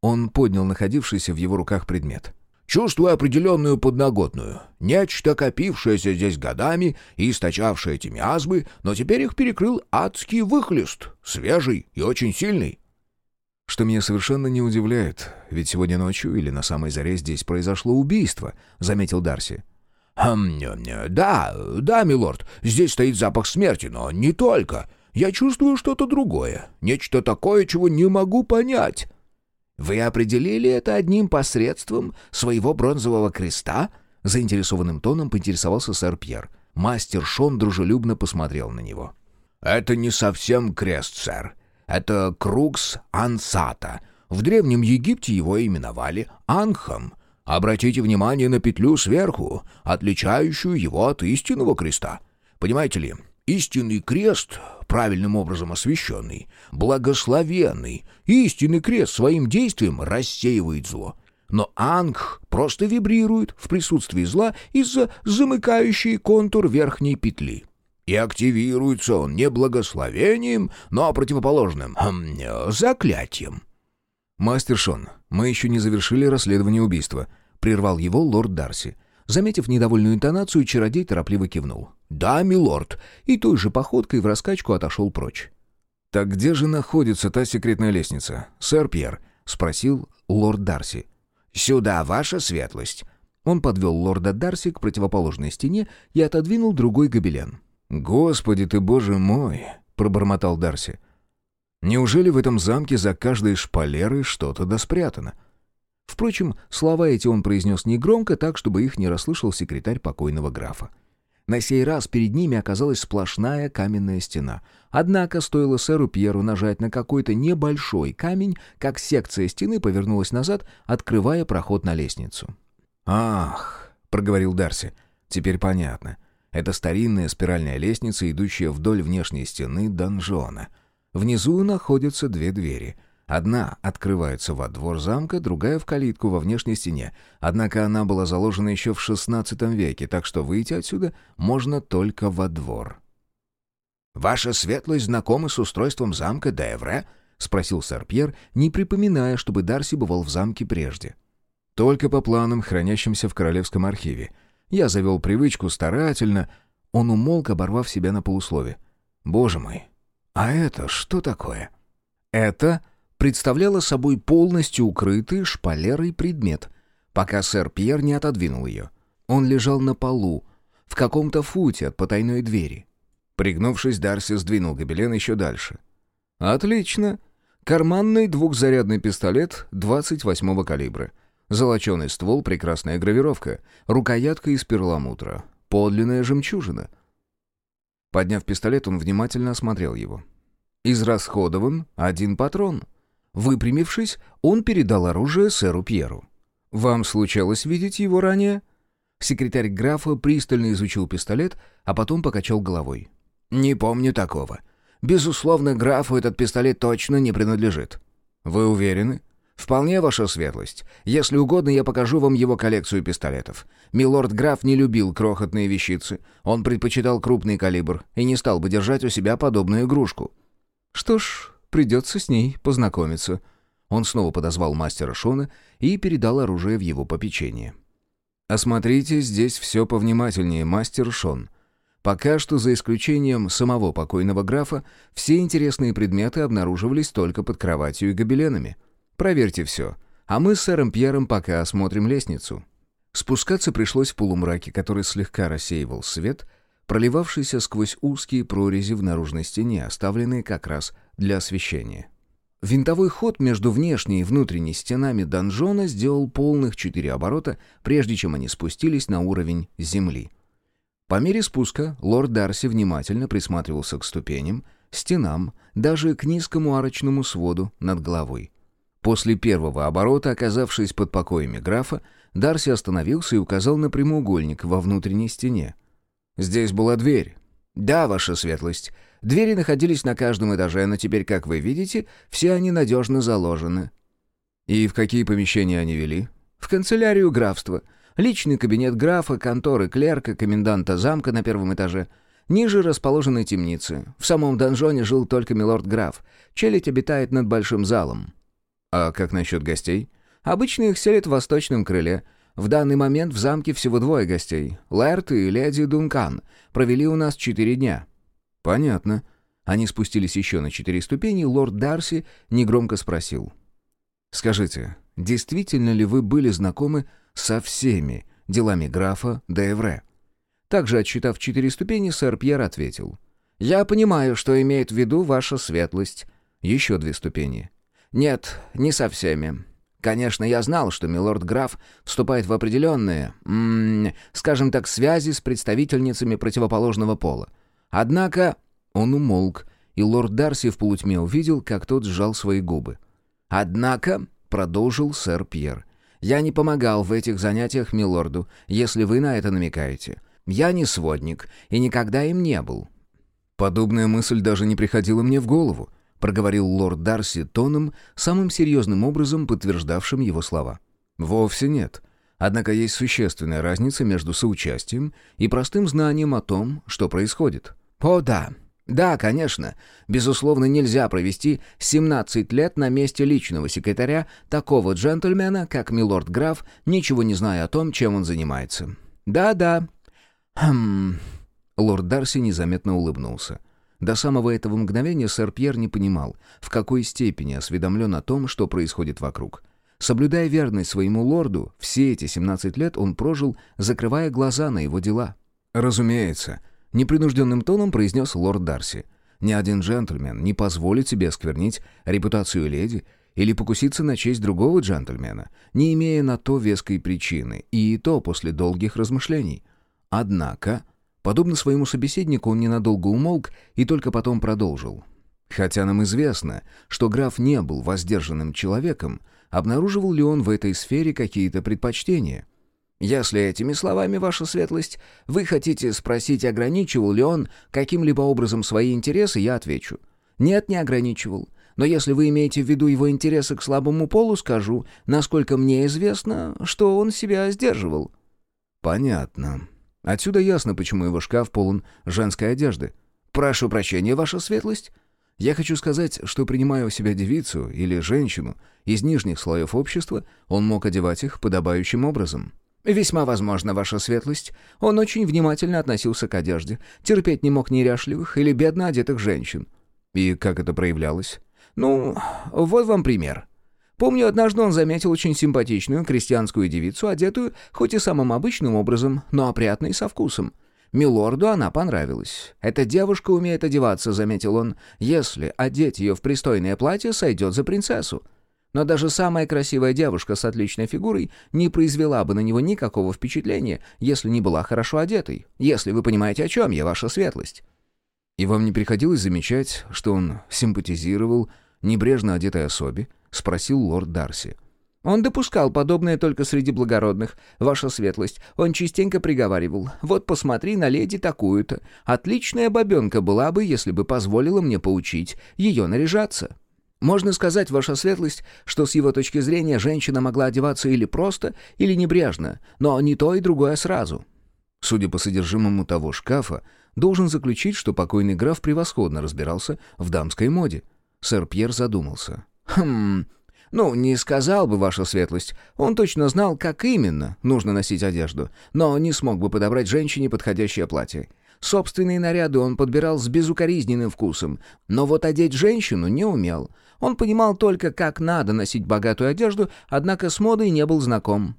Он поднял находившийся в его руках предмет. Чувствую определенную подноготную. Нечто, копившееся здесь годами и источавшее эти миазмы, но теперь их перекрыл адский выхлест, свежий и очень сильный. Что меня совершенно не удивляет, ведь сегодня ночью или на самой заре здесь произошло убийство, заметил Дарси. «Хм, да, да, милорд, здесь стоит запах смерти, но не только. Я чувствую что-то другое, нечто такое, чего не могу понять». «Вы определили это одним посредством своего бронзового креста?» Заинтересованным тоном поинтересовался сэр Пьер. Мастер Шон дружелюбно посмотрел на него. «Это не совсем крест, сэр. Это крукс ансата. В Древнем Египте его именовали анхом. Обратите внимание на петлю сверху, отличающую его от истинного креста. Понимаете ли, Истинный крест, правильным образом освященный, благословенный, истинный крест своим действием рассеивает зло. Но Ангх просто вибрирует в присутствии зла из-за замыкающей контур верхней петли. И активируется он не благословением, но противоположным хм, заклятием. «Мастер Шон, мы еще не завершили расследование убийства», — прервал его лорд Дарси. Заметив недовольную интонацию, чародей торопливо кивнул. «Да, милорд», и той же походкой в раскачку отошел прочь. «Так где же находится та секретная лестница, сэр Пьер?» — спросил лорд Дарси. «Сюда, ваша светлость». Он подвел лорда Дарси к противоположной стене и отодвинул другой гобелен. «Господи ты, боже мой!» — пробормотал Дарси. «Неужели в этом замке за каждой шпалерой что-то доспрятано?» Впрочем, слова эти он произнес негромко, так, чтобы их не расслышал секретарь покойного графа. На сей раз перед ними оказалась сплошная каменная стена. Однако стоило сэру Пьеру нажать на какой-то небольшой камень, как секция стены повернулась назад, открывая проход на лестницу. «Ах!» — проговорил Дарси. «Теперь понятно. Это старинная спиральная лестница, идущая вдоль внешней стены донжона. Внизу находятся две двери. Одна открывается во двор замка, другая в калитку во внешней стене. Однако она была заложена еще в XVI веке, так что выйти отсюда можно только во двор. «Ваша светлость знакома с устройством замка Девре?» — спросил сэр Пьер, не припоминая, чтобы Дарси бывал в замке прежде. «Только по планам, хранящимся в Королевском архиве. Я завел привычку старательно. Он умолк, оборвав себя на полуслове. «Боже мой, а это что такое?» «Это...» представляло собой полностью укрытый шпалерой предмет, пока сэр Пьер не отодвинул ее. Он лежал на полу, в каком-то футе от потайной двери. Пригнувшись, Дарси сдвинул гобелен еще дальше. «Отлично. Карманный двухзарядный пистолет 28-го калибра. Золоченый ствол, прекрасная гравировка, рукоятка из перламутра, подлинная жемчужина. Подняв пистолет, он внимательно осмотрел его. Израсходован один патрон. Выпрямившись, он передал оружие сэру Пьеру. «Вам случалось видеть его ранее?» Секретарь графа пристально изучил пистолет, а потом покачал головой. «Не помню такого. Безусловно, графу этот пистолет точно не принадлежит». «Вы уверены?» «Вполне, ваша светлость. Если угодно, я покажу вам его коллекцию пистолетов. Милорд-граф не любил крохотные вещицы. Он предпочитал крупный калибр и не стал бы держать у себя подобную игрушку». «Что ж, придется с ней познакомиться». Он снова подозвал мастера Шона и передал оружие в его попечение. «Осмотрите здесь все повнимательнее, мастер Шон. Пока что, за исключением самого покойного графа, все интересные предметы обнаруживались только под кроватью и гобеленами». Проверьте все. А мы с сэром Пьером пока осмотрим лестницу». Спускаться пришлось в полумраке, который слегка рассеивал свет, проливавшийся сквозь узкие прорези в наружной стене, оставленные как раз для освещения. Винтовой ход между внешней и внутренней стенами донжона сделал полных четыре оборота, прежде чем они спустились на уровень земли. По мере спуска лорд Дарси внимательно присматривался к ступеням, стенам, даже к низкому арочному своду над головой. После первого оборота, оказавшись под покоями графа, Дарси остановился и указал на прямоугольник во внутренней стене. «Здесь была дверь». «Да, ваша светлость. Двери находились на каждом этаже, но теперь, как вы видите, все они надежно заложены». «И в какие помещения они вели?» «В канцелярию графства. Личный кабинет графа, конторы клерка, коменданта замка на первом этаже». Ниже расположены темницы. В самом донжоне жил только милорд-граф. Челядь обитает над большим залом. «А как насчет гостей?» «Обычно их селят в восточном крыле. В данный момент в замке всего двое гостей. Лэрт и леди Дункан. Провели у нас четыре дня». «Понятно». Они спустились еще на четыре ступени, лорд Дарси негромко спросил. «Скажите, действительно ли вы были знакомы со всеми делами графа Деевре?» Также отсчитав четыре ступени, сэр Пьер ответил. «Я понимаю, что имеет в виду ваша светлость». Еще две ступени. «Нет, не со всеми. Конечно, я знал, что милорд-граф вступает в определенные, м -м, скажем так, связи с представительницами противоположного пола. Однако...» Он умолк, и лорд Дарси в полутьме увидел, как тот сжал свои губы. «Однако...» — продолжил сэр Пьер. «Я не помогал в этих занятиях милорду, если вы на это намекаете. Я не сводник и никогда им не был. Подобная мысль даже не приходила мне в голову, проговорил лорд Дарси тоном, самым серьезным образом подтверждавшим его слова. Вовсе нет. Однако есть существенная разница между соучастием и простым знанием о том, что происходит. О да, да, конечно. Безусловно, нельзя провести 17 лет на месте личного секретаря такого джентльмена, как милорд граф, ничего не зная о том, чем он занимается. Да-да. Хм. Лорд Дарси незаметно улыбнулся. До самого этого мгновения сэр Пьер не понимал, в какой степени осведомлен о том, что происходит вокруг. Соблюдая верность своему лорду, все эти 17 лет он прожил, закрывая глаза на его дела. «Разумеется», Непринужденным тоном произнес лорд Дарси. «Ни один джентльмен не позволит себе осквернить репутацию леди или покуситься на честь другого джентльмена, не имея на то веской причины, и то после долгих размышлений. Однако, подобно своему собеседнику, он ненадолго умолк и только потом продолжил. Хотя нам известно, что граф не был воздержанным человеком, обнаруживал ли он в этой сфере какие-то предпочтения?» Если этими словами, ваша светлость, вы хотите спросить, ограничивал ли он каким-либо образом свои интересы, я отвечу. Нет, не ограничивал. Но если вы имеете в виду его интересы к слабому полу, скажу, насколько мне известно, что он себя сдерживал». «Понятно. Отсюда ясно, почему его шкаф полон женской одежды. Прошу прощения, ваша светлость. Я хочу сказать, что принимая у себя девицу или женщину из нижних слоев общества, он мог одевать их подобающим образом». «Весьма возможно, ваша светлость. Он очень внимательно относился к одежде, терпеть не мог неряшливых или бедно одетых женщин». «И как это проявлялось?» «Ну, вот вам пример». Помню, однажды он заметил очень симпатичную крестьянскую девицу, одетую хоть и самым обычным образом, но опрятной и со вкусом. Милорду она понравилась. «Эта девушка умеет одеваться», — заметил он. «Если одеть ее в пристойное платье, сойдет за принцессу». Но даже самая красивая девушка с отличной фигурой не произвела бы на него никакого впечатления, если не была хорошо одетой. Если вы понимаете, о чем я, ваша светлость. И вам не приходилось замечать, что он симпатизировал небрежно одетой особе? Спросил лорд Дарси. Он допускал подобное только среди благородных, ваша светлость. Он частенько приговаривал, вот посмотри на леди такую-то. Отличная бабенка была бы, если бы позволила мне поучить ее наряжаться. Можно сказать, ваша светлость, что с его точки зрения женщина могла одеваться или просто, или небрежно, но не то и другое сразу. Судя по содержимому того шкафа, должен заключить, что покойный граф превосходно разбирался в дамской моде. Сэр Пьер задумался. «Хм... Ну, не сказал бы, ваша светлость. Он точно знал, как именно нужно носить одежду, но не смог бы подобрать женщине подходящее платье. Собственные наряды он подбирал с безукоризненным вкусом, но вот одеть женщину не умел. Он понимал только, как надо носить богатую одежду, однако с модой не был знаком.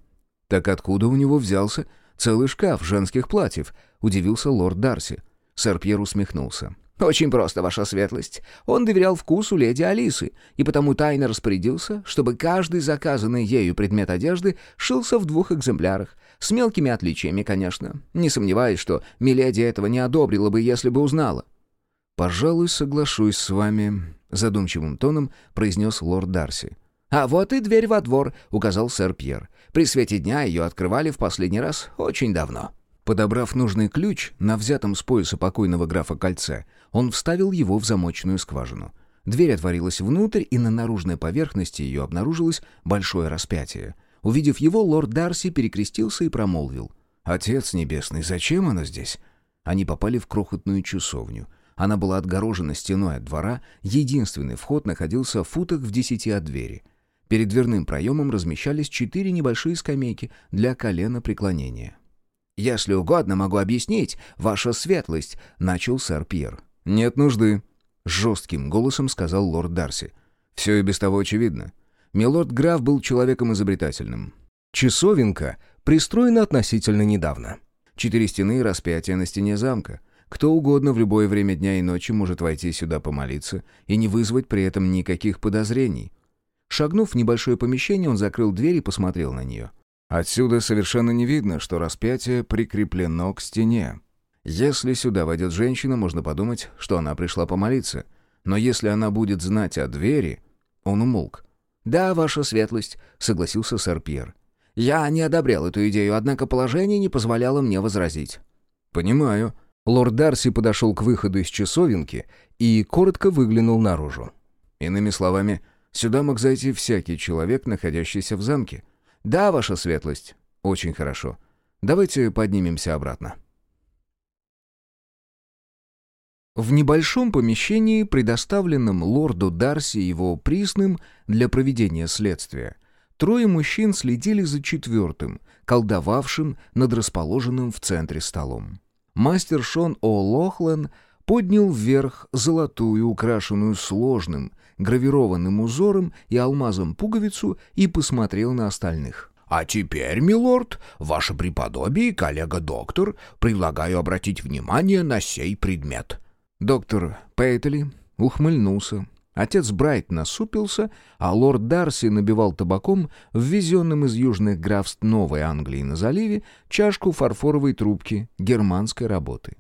«Так откуда у него взялся целый шкаф женских платьев?» — удивился лорд Дарси. Сэр Пьер усмехнулся. «Очень просто, ваша светлость. Он доверял вкусу леди Алисы, и потому тайно распорядился, чтобы каждый заказанный ею предмет одежды шился в двух экземплярах, с мелкими отличиями, конечно. Не сомневаюсь, что Миледи этого не одобрила бы, если бы узнала. «Пожалуй, соглашусь с вами», — задумчивым тоном произнес лорд Дарси. «А вот и дверь во двор», — указал сэр Пьер. «При свете дня ее открывали в последний раз очень давно». Подобрав нужный ключ на взятом с пояса покойного графа кольце, он вставил его в замочную скважину. Дверь отворилась внутрь, и на наружной поверхности ее обнаружилось большое распятие. Увидев его, лорд Дарси перекрестился и промолвил. «Отец Небесный, зачем она здесь?» Они попали в крохотную часовню. Она была отгорожена стеной от двора, единственный вход находился в футах в десяти от двери. Перед дверным проемом размещались четыре небольшие скамейки для колена преклонения. «Если угодно, могу объяснить, ваша светлость», — начал сэр Пьер. «Нет нужды», — жестким голосом сказал лорд Дарси. «Все и без того очевидно. Милорд Граф был человеком изобретательным. Часовенка пристроена относительно недавно. Четыре стены и распятие на стене замка. Кто угодно в любое время дня и ночи может войти сюда помолиться и не вызвать при этом никаких подозрений. Шагнув в небольшое помещение, он закрыл дверь и посмотрел на нее. Отсюда совершенно не видно, что распятие прикреплено к стене. Если сюда войдет женщина, можно подумать, что она пришла помолиться. Но если она будет знать о двери... Он умолк. «Да, ваша светлость», — согласился сэр Пьер. «Я не одобрял эту идею, однако положение не позволяло мне возразить». «Понимаю. Лорд Дарси подошел к выходу из часовенки и коротко выглянул наружу. Иными словами, сюда мог зайти всякий человек, находящийся в замке. «Да, ваша светлость». «Очень хорошо. Давайте поднимемся обратно». В небольшом помещении, предоставленном лорду Дарси и его присным для проведения следствия, трое мужчин следили за четвертым, колдовавшим над расположенным в центре столом. Мастер Шон О'Лохлен поднял вверх золотую, украшенную сложным, гравированным узором и алмазом пуговицу и посмотрел на остальных. «А теперь, милорд, ваше преподобие и коллега-доктор, предлагаю обратить внимание на сей предмет». Доктор Пейтли ухмыльнулся. Отец Брайт насупился, а лорд Дарси набивал табаком, ввезенным из южных графств Новой Англии на заливе, чашку фарфоровой трубки германской работы.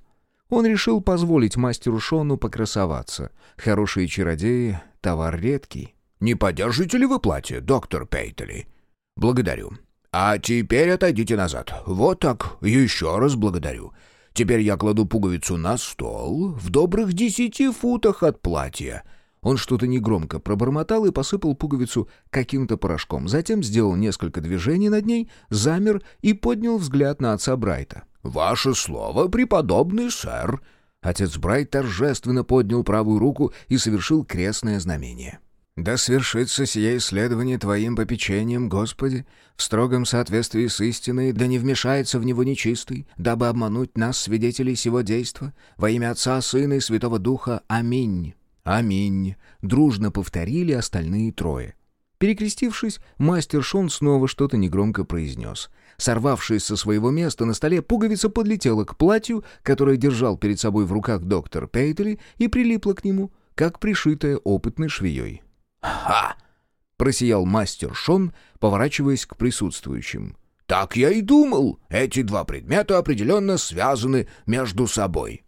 Он решил позволить мастеру Шону покрасоваться. Хорошие чародеи — товар редкий. «Не поддержите ли вы платье, доктор Пейтли?» «Благодарю. А теперь отойдите назад. Вот так. Еще раз благодарю. Теперь я кладу пуговицу на стол в добрых десяти футах от платья». Он что-то негромко пробормотал и посыпал пуговицу каким-то порошком. Затем сделал несколько движений над ней, замер и поднял взгляд на отца Брайта. «Ваше слово, преподобный сэр!» Отец Брайт торжественно поднял правую руку и совершил крестное знамение. «Да свершится сие исследование Твоим попечением, Господи, в строгом соответствии с истиной, да не вмешается в него нечистый, дабы обмануть нас, свидетелей сего действа, во имя Отца, Сына и Святого Духа. Аминь». «Аминь», — дружно повторили остальные трое. Перекрестившись, мастер Шон снова что-то негромко произнес. Сорвавшись со своего места на столе, пуговица подлетела к платью, которое держал перед собой в руках доктор Пейтели, и прилипла к нему, как пришитая опытной швеей. «Ха!» — просиял мастер Шон, поворачиваясь к присутствующим. «Так я и думал. Эти два предмета определенно связаны между собой».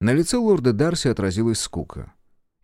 На лице лорда Дарси отразилась скука.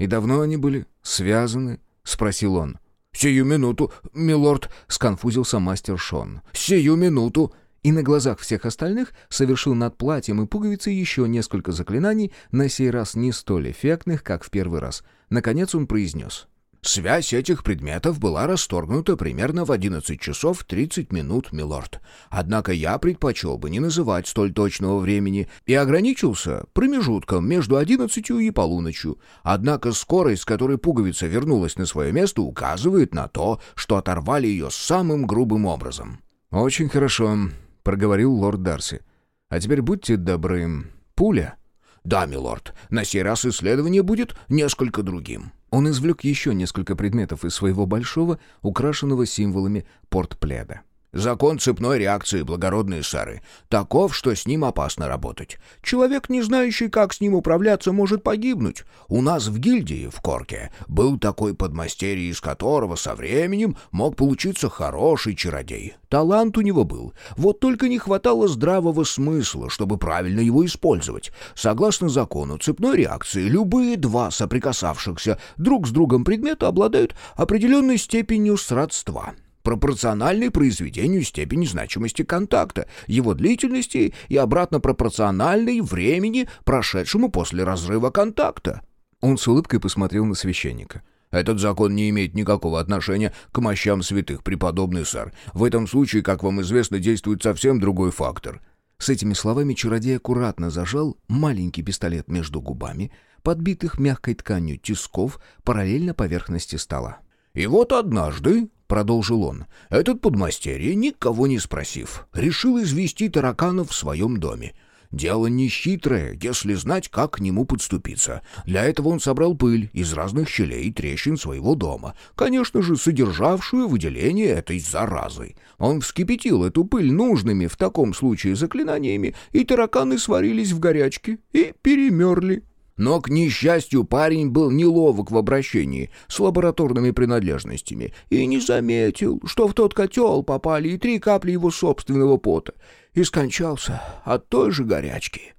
«И давно они были связаны?» — спросил он. «Сию минуту, милорд!» — сконфузился мастер Шон. «Сию минуту!» И на глазах всех остальных совершил над платьем и пуговицей еще несколько заклинаний, на сей раз не столь эффектных, как в первый раз. Наконец он произнес. Связь этих предметов была расторгнута примерно в 11 часов 30 минут, милорд. Однако я предпочел бы не называть столь точного времени и ограничился промежутком между 11 и полуночью. Однако скорость, с которой пуговица вернулась на свое место, указывает на то, что оторвали ее самым грубым образом. «Очень хорошо», — проговорил лорд Дарси. «А теперь будьте добры. Пуля?» «Да, милорд. На сей раз исследование будет несколько другим». Он извлек еще несколько предметов из своего большого, украшенного символами портпледа. Закон цепной реакции, благородные сары, таков, что с ним опасно работать. Человек, не знающий, как с ним управляться, может погибнуть. У нас в гильдии, в Корке, был такой подмастерье, из которого со временем мог получиться хороший чародей. Талант у него был, вот только не хватало здравого смысла, чтобы правильно его использовать. Согласно закону цепной реакции, любые два соприкасавшихся друг с другом предмета обладают определенной степенью сродства — пропорциональной произведению степени значимости контакта, его длительности и обратно пропорциональной времени, прошедшему после разрыва контакта. Он с улыбкой посмотрел на священника. «Этот закон не имеет никакого отношения к мощам святых, преподобный сэр. В этом случае, как вам известно, действует совсем другой фактор». С этими словами чародей аккуратно зажал маленький пистолет между губами, подбитых мягкой тканью тисков параллельно поверхности стола. «И вот однажды, продолжил он. «Этот подмастерье, никого не спросив, решил извести тараканов в своем доме. Дело не хитрое, если знать, как к нему подступиться. Для этого он собрал пыль из разных щелей и трещин своего дома, конечно же, содержавшую выделение этой заразы. Он вскипятил эту пыль нужными в таком случае заклинаниями, и тараканы сварились в горячке и перемерли. Но, к несчастью, парень был неловок в обращении с лабораторными принадлежностями и не заметил, что в тот котел попали и три капли его собственного пота, и скончался от той же горячки.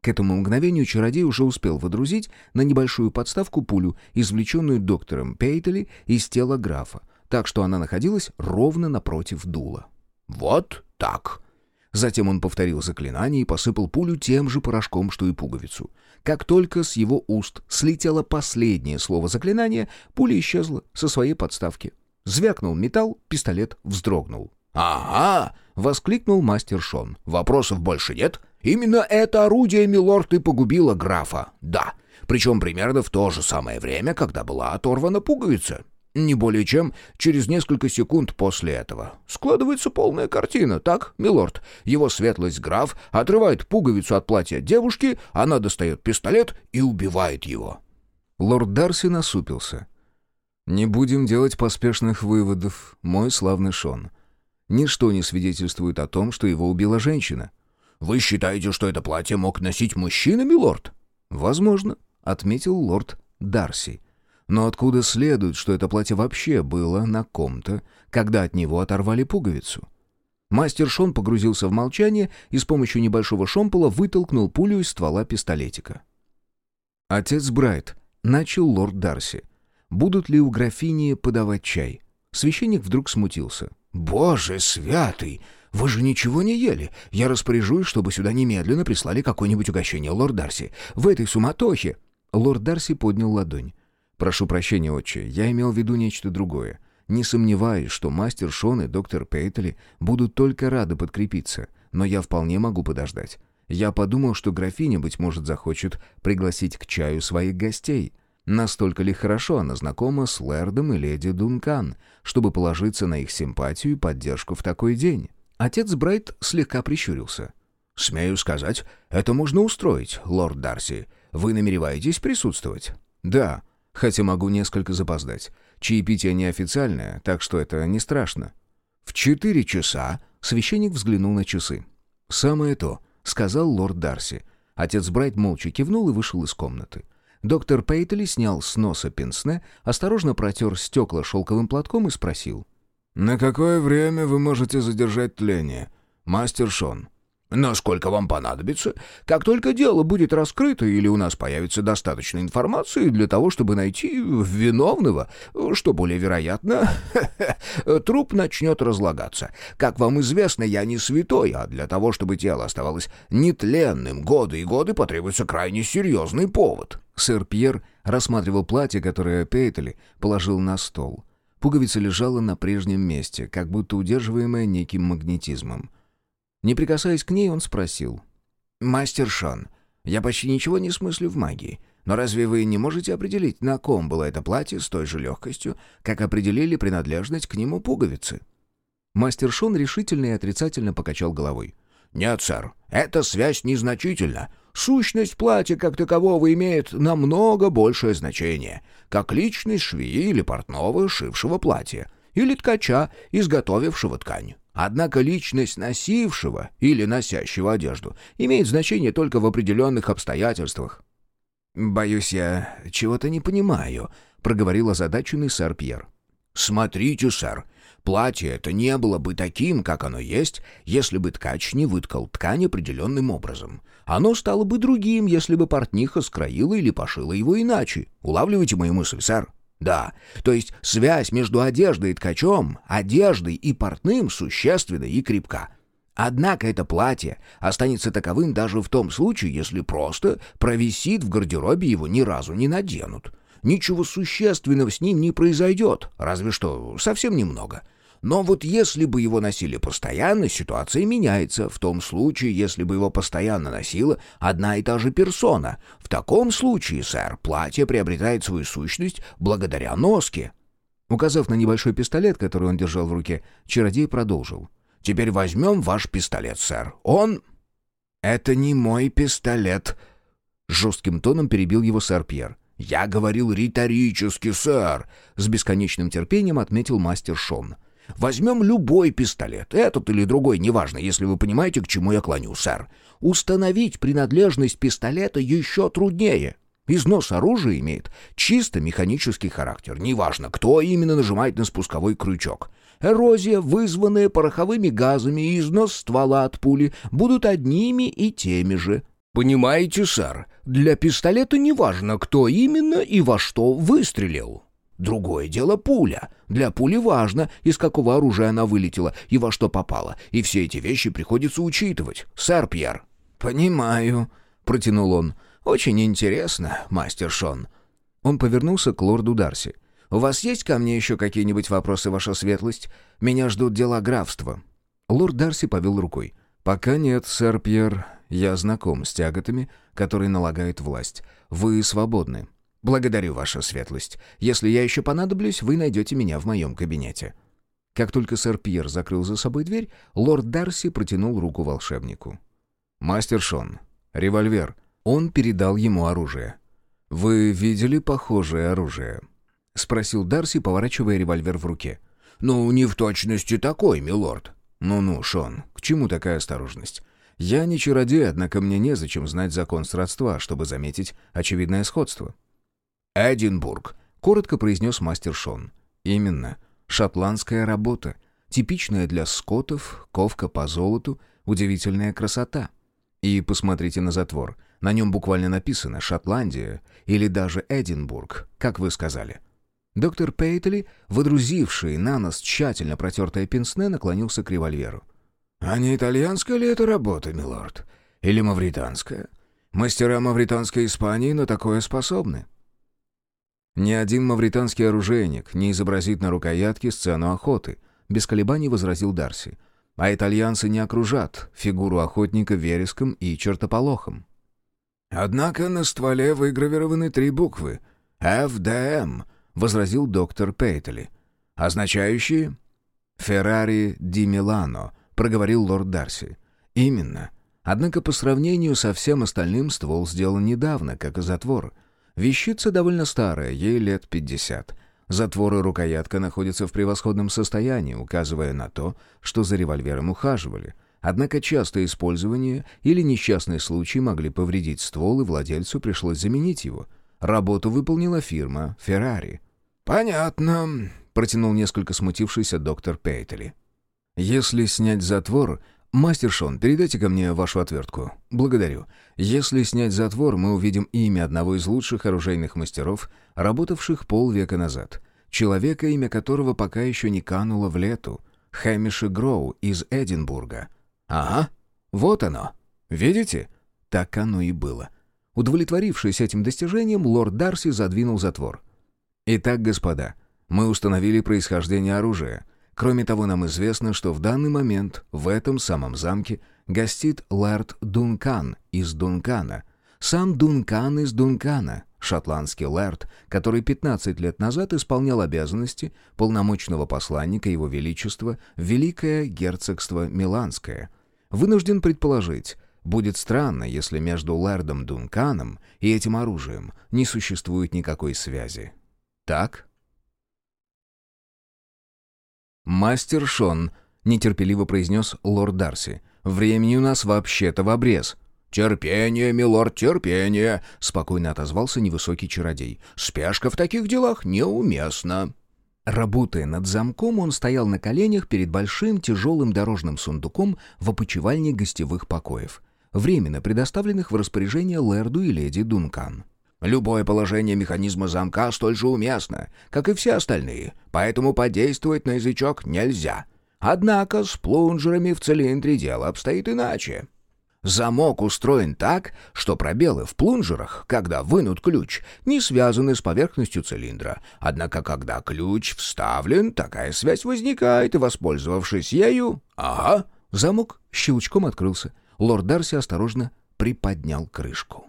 К этому мгновению чародей уже успел водрузить на небольшую подставку пулю, извлеченную доктором Пейтели из тела графа, так что она находилась ровно напротив дула. «Вот так», Затем он повторил заклинание и посыпал пулю тем же порошком, что и пуговицу. Как только с его уст слетело последнее слово заклинания, пуля исчезла со своей подставки. Звякнул металл, пистолет вздрогнул. «Ага!» — воскликнул мастер Шон. «Вопросов больше нет? Именно это орудие, милорд, и погубило графа. Да, причем примерно в то же самое время, когда была оторвана пуговица. Не более чем через несколько секунд после этого. Складывается полная картина, так, милорд? Его светлость граф отрывает пуговицу от платья девушки, она достает пистолет и убивает его. Лорд Дарси насупился. «Не будем делать поспешных выводов, мой славный Шон. Ничто не свидетельствует о том, что его убила женщина». «Вы считаете, что это платье мог носить мужчина, милорд?» «Возможно», — отметил лорд Дарси. Но откуда следует, что это платье вообще было на ком-то, когда от него оторвали пуговицу? Мастер Шон погрузился в молчание и с помощью небольшого шомпола вытолкнул пулю из ствола пистолетика. «Отец Брайт», — начал лорд Дарси, — «будут ли у графини подавать чай?» Священник вдруг смутился. «Боже святый! Вы же ничего не ели! Я распоряжусь, чтобы сюда немедленно прислали какое-нибудь угощение, лорд Дарси. В этой суматохе...» Лорд Дарси поднял ладонь. «Прошу прощения, отче, я имел в виду нечто другое. Не сомневаюсь, что мастер Шон и доктор Пейтли будут только рады подкрепиться, но я вполне могу подождать. Я подумал, что графиня, быть может, захочет пригласить к чаю своих гостей. Настолько ли хорошо она знакома с Лэрдом и леди Дункан, чтобы положиться на их симпатию и поддержку в такой день?» Отец Брайт слегка прищурился. «Смею сказать, это можно устроить, лорд Дарси. Вы намереваетесь присутствовать?» «Да, хотя могу несколько запоздать. Чаепитие неофициальное, так что это не страшно. В четыре часа священник взглянул на часы. «Самое то», — сказал лорд Дарси. Отец Брайт молча кивнул и вышел из комнаты. Доктор Пейтли снял с носа пенсне, осторожно протер стекла шелковым платком и спросил. «На какое время вы можете задержать тление, мастер Шон?» Насколько вам понадобится, как только дело будет раскрыто или у нас появится достаточно информации для того, чтобы найти виновного, что более вероятно, труп начнет разлагаться. Как вам известно, я не святой, а для того, чтобы тело оставалось нетленным годы и годы, потребуется крайне серьезный повод». Сэр Пьер рассматривал платье, которое Пейтели положил на стол. Пуговица лежала на прежнем месте, как будто удерживаемая неким магнетизмом. Не прикасаясь к ней, он спросил. «Мастер Шон, я почти ничего не смыслю в магии, но разве вы не можете определить, на ком было это платье с той же легкостью, как определили принадлежность к нему пуговицы?» Мастер Шон решительно и отрицательно покачал головой. «Нет, сэр, эта связь незначительна. Сущность платья как такового имеет намного большее значение, как личность швеи или портного, шившего платье, или ткача, изготовившего ткань. Однако личность носившего или носящего одежду имеет значение только в определенных обстоятельствах. «Боюсь, я чего-то не понимаю», — проговорил озадаченный сэр Пьер. «Смотрите, сэр, платье это не было бы таким, как оно есть, если бы ткач не выткал ткань определенным образом. Оно стало бы другим, если бы портниха скроила или пошила его иначе. Улавливаете мою мысль, сэр?» Да, то есть связь между одеждой и ткачом, одеждой и портным существенна и крепка. Однако это платье останется таковым даже в том случае, если просто провисит в гардеробе его ни разу не наденут. Ничего существенного с ним не произойдет, разве что совсем немного — но вот если бы его носили постоянно, ситуация меняется. В том случае, если бы его постоянно носила одна и та же персона. В таком случае, сэр, платье приобретает свою сущность благодаря носке». Указав на небольшой пистолет, который он держал в руке, чародей продолжил. «Теперь возьмем ваш пистолет, сэр. Он...» «Это не мой пистолет», — жестким тоном перебил его сэр Пьер. «Я говорил риторически, сэр», — с бесконечным терпением отметил мастер Шон. Возьмем любой пистолет, этот или другой, неважно, если вы понимаете, к чему я клоню, сэр. Установить принадлежность пистолета еще труднее. Износ оружия имеет чисто механический характер. Неважно, кто именно нажимает на спусковой крючок. Эрозия, вызванная пороховыми газами и износ ствола от пули будут одними и теми же. Понимаете, сэр, для пистолета неважно, кто именно и во что выстрелил. Другое дело пуля. Для пули важно, из какого оружия она вылетела и во что попала. И все эти вещи приходится учитывать, сэр Пьер». «Понимаю», — протянул он. «Очень интересно, мастер Шон». Он повернулся к лорду Дарси. «У вас есть ко мне еще какие-нибудь вопросы, ваша светлость? Меня ждут дела графства». Лорд Дарси повел рукой. «Пока нет, сэр Пьер. Я знаком с тяготами, которые налагает власть. Вы свободны. Благодарю, ваша светлость. Если я еще понадоблюсь, вы найдете меня в моем кабинете». Как только сэр Пьер закрыл за собой дверь, лорд Дарси протянул руку волшебнику. «Мастер Шон, револьвер». Он передал ему оружие. «Вы видели похожее оружие?» — спросил Дарси, поворачивая револьвер в руке. «Ну, не в точности такой, милорд». «Ну-ну, Шон, к чему такая осторожность? Я не чародей, однако мне незачем знать закон сродства, чтобы заметить очевидное сходство». «Эдинбург», — коротко произнес мастер Шон. «Именно. Шотландская работа. Типичная для скотов, ковка по золоту, удивительная красота. И посмотрите на затвор. На нем буквально написано «Шотландия» или даже «Эдинбург», как вы сказали». Доктор Пейтли, водрузивший на нос тщательно протертое пенсне, наклонился к револьверу. «А не итальянская ли это работа, милорд? Или мавританская? Мастера мавританской Испании на такое способны?» Ни один мавританский оружейник не изобразит на рукоятке сцену охоты, без колебаний возразил Дарси. А итальянцы не окружат фигуру охотника вереском и чертополохом. «Однако на стволе выгравированы три буквы — «ФДМ», — возразил доктор Пейтели. «Означающие?» «Феррари ди Милано», — проговорил лорд Дарси. «Именно. Однако по сравнению со всем остальным ствол сделан недавно, как и затвор». Вещица довольно старая, ей лет 50. Затвор и рукоятка находятся в превосходном состоянии, указывая на то, что за револьвером ухаживали. Однако частое использование или несчастный случай могли повредить ствол, и владельцу пришлось заменить его. Работу выполнила фирма «Феррари». «Понятно», — протянул несколько смутившийся доктор Пейтели. «Если снять затвор, «Мастер Шон, передайте ко мне вашу отвертку. Благодарю. Если снять затвор, мы увидим имя одного из лучших оружейных мастеров, работавших полвека назад. Человека, имя которого пока еще не кануло в лету. Хэмиши Гроу из Эдинбурга. Ага, вот оно. Видите? Так оно и было. Удовлетворившись этим достижением, лорд Дарси задвинул затвор. «Итак, господа, мы установили происхождение оружия». Кроме того, нам известно, что в данный момент в этом самом замке гостит лэрд Дункан из Дункана. Сам Дункан из Дункана, шотландский лэрд, который 15 лет назад исполнял обязанности полномочного посланника Его Величества Великое Герцогство Миланское. Вынужден предположить, будет странно, если между лэрдом Дунканом и этим оружием не существует никакой связи. Так? «Мастер Шон», — нетерпеливо произнес лорд Дарси, — «времени у нас вообще-то в обрез». «Терпение, милорд, терпение!» — спокойно отозвался невысокий чародей. «Спешка в таких делах неуместна». Работая над замком, он стоял на коленях перед большим тяжелым дорожным сундуком в опочивальне гостевых покоев, временно предоставленных в распоряжение лэрду и леди Дункан. Любое положение механизма замка столь же уместно, как и все остальные, поэтому подействовать на язычок нельзя. Однако с плунжерами в цилиндре дело обстоит иначе. Замок устроен так, что пробелы в плунжерах, когда вынут ключ, не связаны с поверхностью цилиндра. Однако, когда ключ вставлен, такая связь возникает, и, воспользовавшись ею... Ага, замок щелчком открылся. Лорд Дарси осторожно приподнял крышку.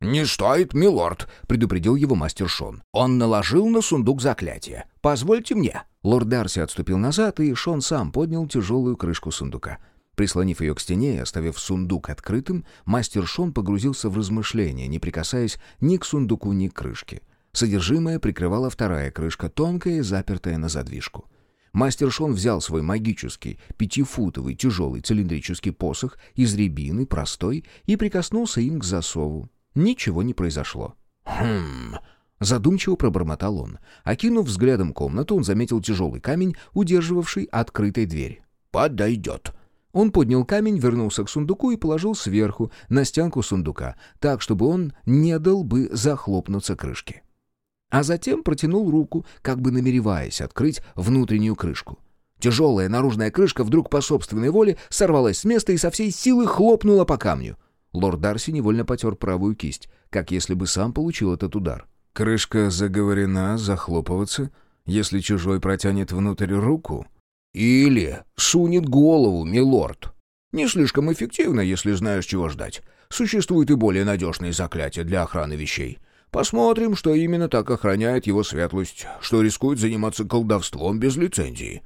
«Не стоит, милорд», — предупредил его мастер Шон. «Он наложил на сундук заклятие. Позвольте мне». Лорд Дарси отступил назад, и Шон сам поднял тяжелую крышку сундука. Прислонив ее к стене и оставив сундук открытым, мастер Шон погрузился в размышления, не прикасаясь ни к сундуку, ни к крышке. Содержимое прикрывала вторая крышка, тонкая и запертая на задвижку. Мастер Шон взял свой магический, пятифутовый, тяжелый цилиндрический посох из рябины, простой, и прикоснулся им к засову. Ничего не произошло. «Хм...» Задумчиво пробормотал он. Окинув взглядом комнату, он заметил тяжелый камень, удерживавший открытой дверь. «Подойдет». Он поднял камень, вернулся к сундуку и положил сверху, на стенку сундука, так, чтобы он не дал бы захлопнуться крышки. а затем протянул руку, как бы намереваясь открыть внутреннюю крышку. Тяжелая наружная крышка вдруг по собственной воле сорвалась с места и со всей силы хлопнула по камню. Лорд Дарси невольно потер правую кисть, как если бы сам получил этот удар. «Крышка заговорена захлопываться, если чужой протянет внутрь руку?» «Или сунет голову, милорд. Не слишком эффективно, если знаешь, чего ждать. Существуют и более надежные заклятия для охраны вещей. Посмотрим, что именно так охраняет его светлость, что рискует заниматься колдовством без лицензии».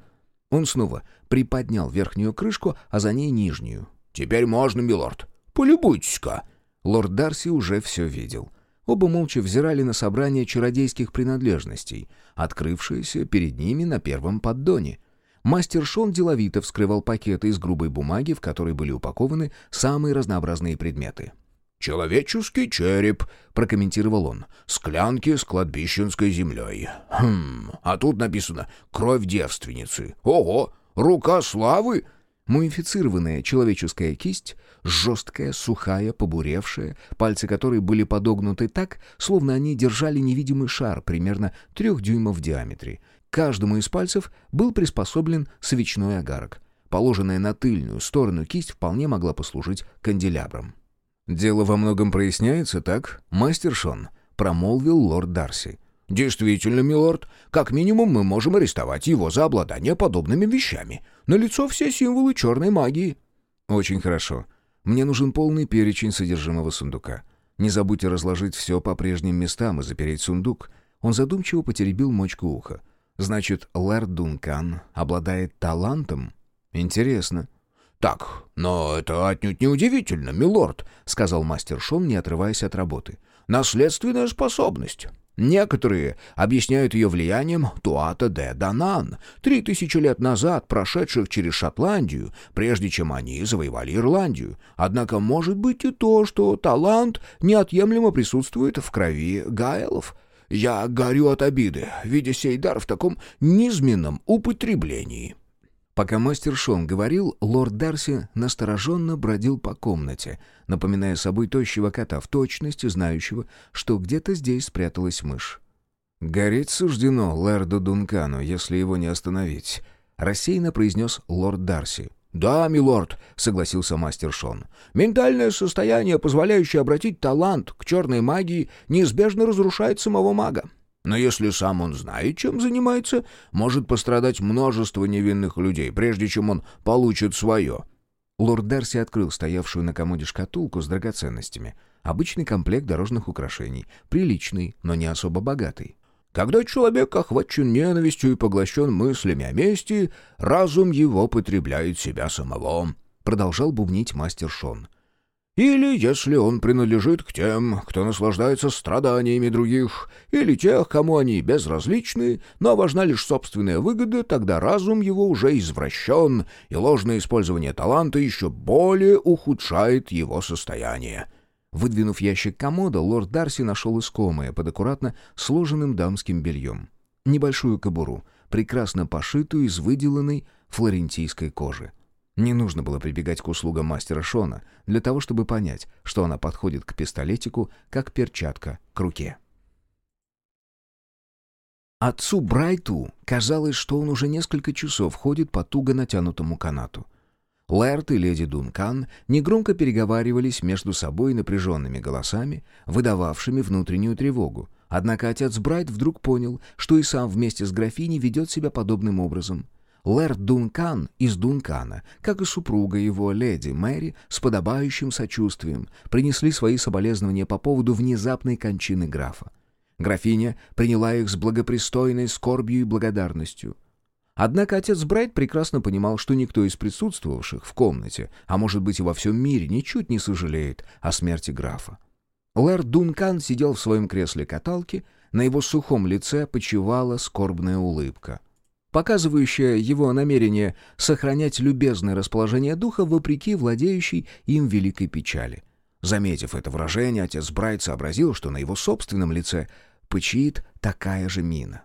Он снова приподнял верхнюю крышку, а за ней нижнюю. «Теперь можно, милорд. Полюбуйтесь-ка». Лорд Дарси уже все видел. Оба молча взирали на собрание чародейских принадлежностей, открывшееся перед ними на первом поддоне. Мастер Шон деловито вскрывал пакеты из грубой бумаги, в которой были упакованы самые разнообразные предметы. «Человеческий череп», — прокомментировал он. «Склянки с кладбищенской землей. Хм, а тут написано «Кровь девственницы». Ого, рука славы!» Мумифицированная человеческая кисть, жесткая, сухая, побуревшая, пальцы которой были подогнуты так, словно они держали невидимый шар примерно трех дюймов в диаметре. Каждому из пальцев был приспособлен свечной огарок. Положенная на тыльную сторону кисть вполне могла послужить канделябром. «Дело во многом проясняется, так, мастер Шон?» — промолвил лорд Дарси. «Действительно, милорд, как минимум мы можем арестовать его за обладание подобными вещами. На лицо все символы черной магии». «Очень хорошо. Мне нужен полный перечень содержимого сундука. Не забудьте разложить все по прежним местам и запереть сундук». Он задумчиво потеребил мочку уха. «Значит, лэрд Дункан обладает талантом? Интересно». «Так, но это отнюдь не удивительно, милорд», — сказал мастер Шон, не отрываясь от работы. «Наследственная способность. Некоторые объясняют ее влиянием Туата де Данан, три тысячи лет назад прошедших через Шотландию, прежде чем они завоевали Ирландию. Однако может быть и то, что талант неотъемлемо присутствует в крови Гайлов. Я горю от обиды, видя сей дар в таком низменном употреблении». Пока мастер Шон говорил, лорд Дарси настороженно бродил по комнате, напоминая собой тощего кота в точности, знающего, что где-то здесь спряталась мышь. «Гореть суждено лэрду Дункану, если его не остановить», — рассеянно произнес лорд Дарси. «Да, милорд», — согласился мастер Шон. «Ментальное состояние, позволяющее обратить талант к черной магии, неизбежно разрушает самого мага. Но если сам он знает, чем занимается, может пострадать множество невинных людей, прежде чем он получит свое». Лорд Дарси открыл стоявшую на комоде шкатулку с драгоценностями. Обычный комплект дорожных украшений. Приличный, но не особо богатый. Когда человек охвачен ненавистью и поглощен мыслями о мести, разум его потребляет себя самого», — продолжал бубнить мастер Шон. Или если он принадлежит к тем, кто наслаждается страданиями других, или тех, кому они безразличны, но важна лишь собственная выгода, тогда разум его уже извращен, и ложное использование таланта еще более ухудшает его состояние. Выдвинув ящик комода, лорд Дарси нашел искомое под аккуратно сложенным дамским бельем. Небольшую кобуру, прекрасно пошитую из выделанной флорентийской кожи. Не нужно было прибегать к услугам мастера Шона для того, чтобы понять, что она подходит к пистолетику, как перчатка к руке. Отцу Брайту казалось, что он уже несколько часов ходит по туго натянутому канату. Лэрт и леди Дункан негромко переговаривались между собой напряженными голосами, выдававшими внутреннюю тревогу. Однако отец Брайт вдруг понял, что и сам вместе с графиней ведет себя подобным образом — Лэрд Дункан из Дункана, как и супруга его, леди Мэри, с подобающим сочувствием, принесли свои соболезнования по поводу внезапной кончины графа. Графиня приняла их с благопристойной скорбью и благодарностью. Однако отец Брайт прекрасно понимал, что никто из присутствовавших в комнате, а может быть и во всем мире, ничуть не сожалеет о смерти графа. Лэрд Дункан сидел в своем кресле каталки, на его сухом лице почивала скорбная улыбка — показывающая его намерение сохранять любезное расположение духа вопреки владеющей им великой печали. Заметив это выражение, отец Брайт сообразил, что на его собственном лице пычит такая же мина.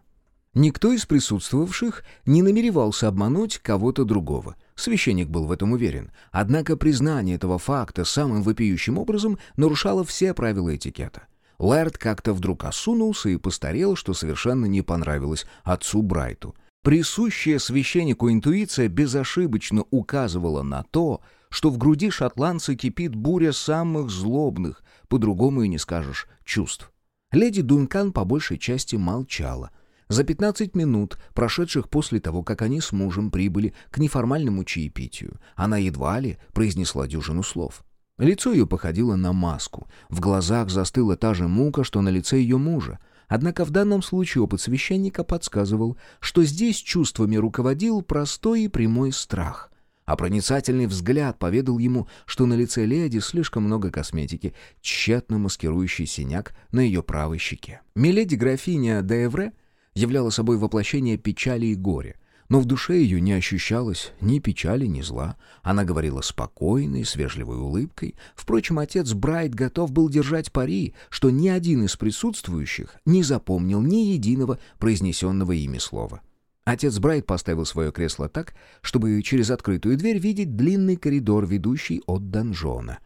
Никто из присутствовавших не намеревался обмануть кого-то другого. Священник был в этом уверен. Однако признание этого факта самым вопиющим образом нарушало все правила этикета. Лэрд как-то вдруг осунулся и постарел, что совершенно не понравилось отцу Брайту. Присущая священнику интуиция безошибочно указывала на то, что в груди шотландца кипит буря самых злобных, по-другому и не скажешь, чувств. Леди Дункан по большей части молчала. За 15 минут, прошедших после того, как они с мужем прибыли к неформальному чаепитию, она едва ли произнесла дюжину слов. Лицо ее походило на маску. В глазах застыла та же мука, что на лице ее мужа. Однако в данном случае опыт священника подсказывал, что здесь чувствами руководил простой и прямой страх. А проницательный взгляд поведал ему, что на лице леди слишком много косметики, тщетно маскирующий синяк на ее правой щеке. Миледи графиня Деевре являла собой воплощение печали и горя — но в душе ее не ощущалось ни печали, ни зла. Она говорила спокойно и с вежливой улыбкой. Впрочем, отец Брайт готов был держать пари, что ни один из присутствующих не запомнил ни единого произнесенного ими слова. Отец Брайт поставил свое кресло так, чтобы через открытую дверь видеть длинный коридор, ведущий от донжона.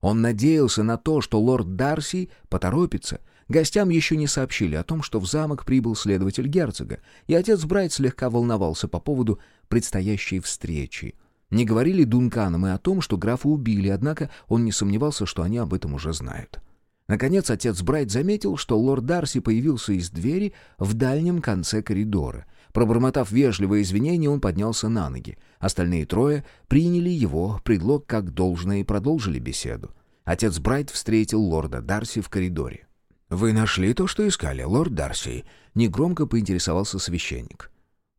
Он надеялся на то, что лорд Дарси поторопится Гостям еще не сообщили о том, что в замок прибыл следователь герцога, и отец Брайт слегка волновался по поводу предстоящей встречи. Не говорили Дунканам и о том, что графа убили, однако он не сомневался, что они об этом уже знают. Наконец отец Брайт заметил, что лорд Дарси появился из двери в дальнем конце коридора. Пробормотав вежливые извинения, он поднялся на ноги. Остальные трое приняли его предлог как должное и продолжили беседу. Отец Брайт встретил лорда Дарси в коридоре. «Вы нашли то, что искали, лорд Дарси?» — негромко поинтересовался священник.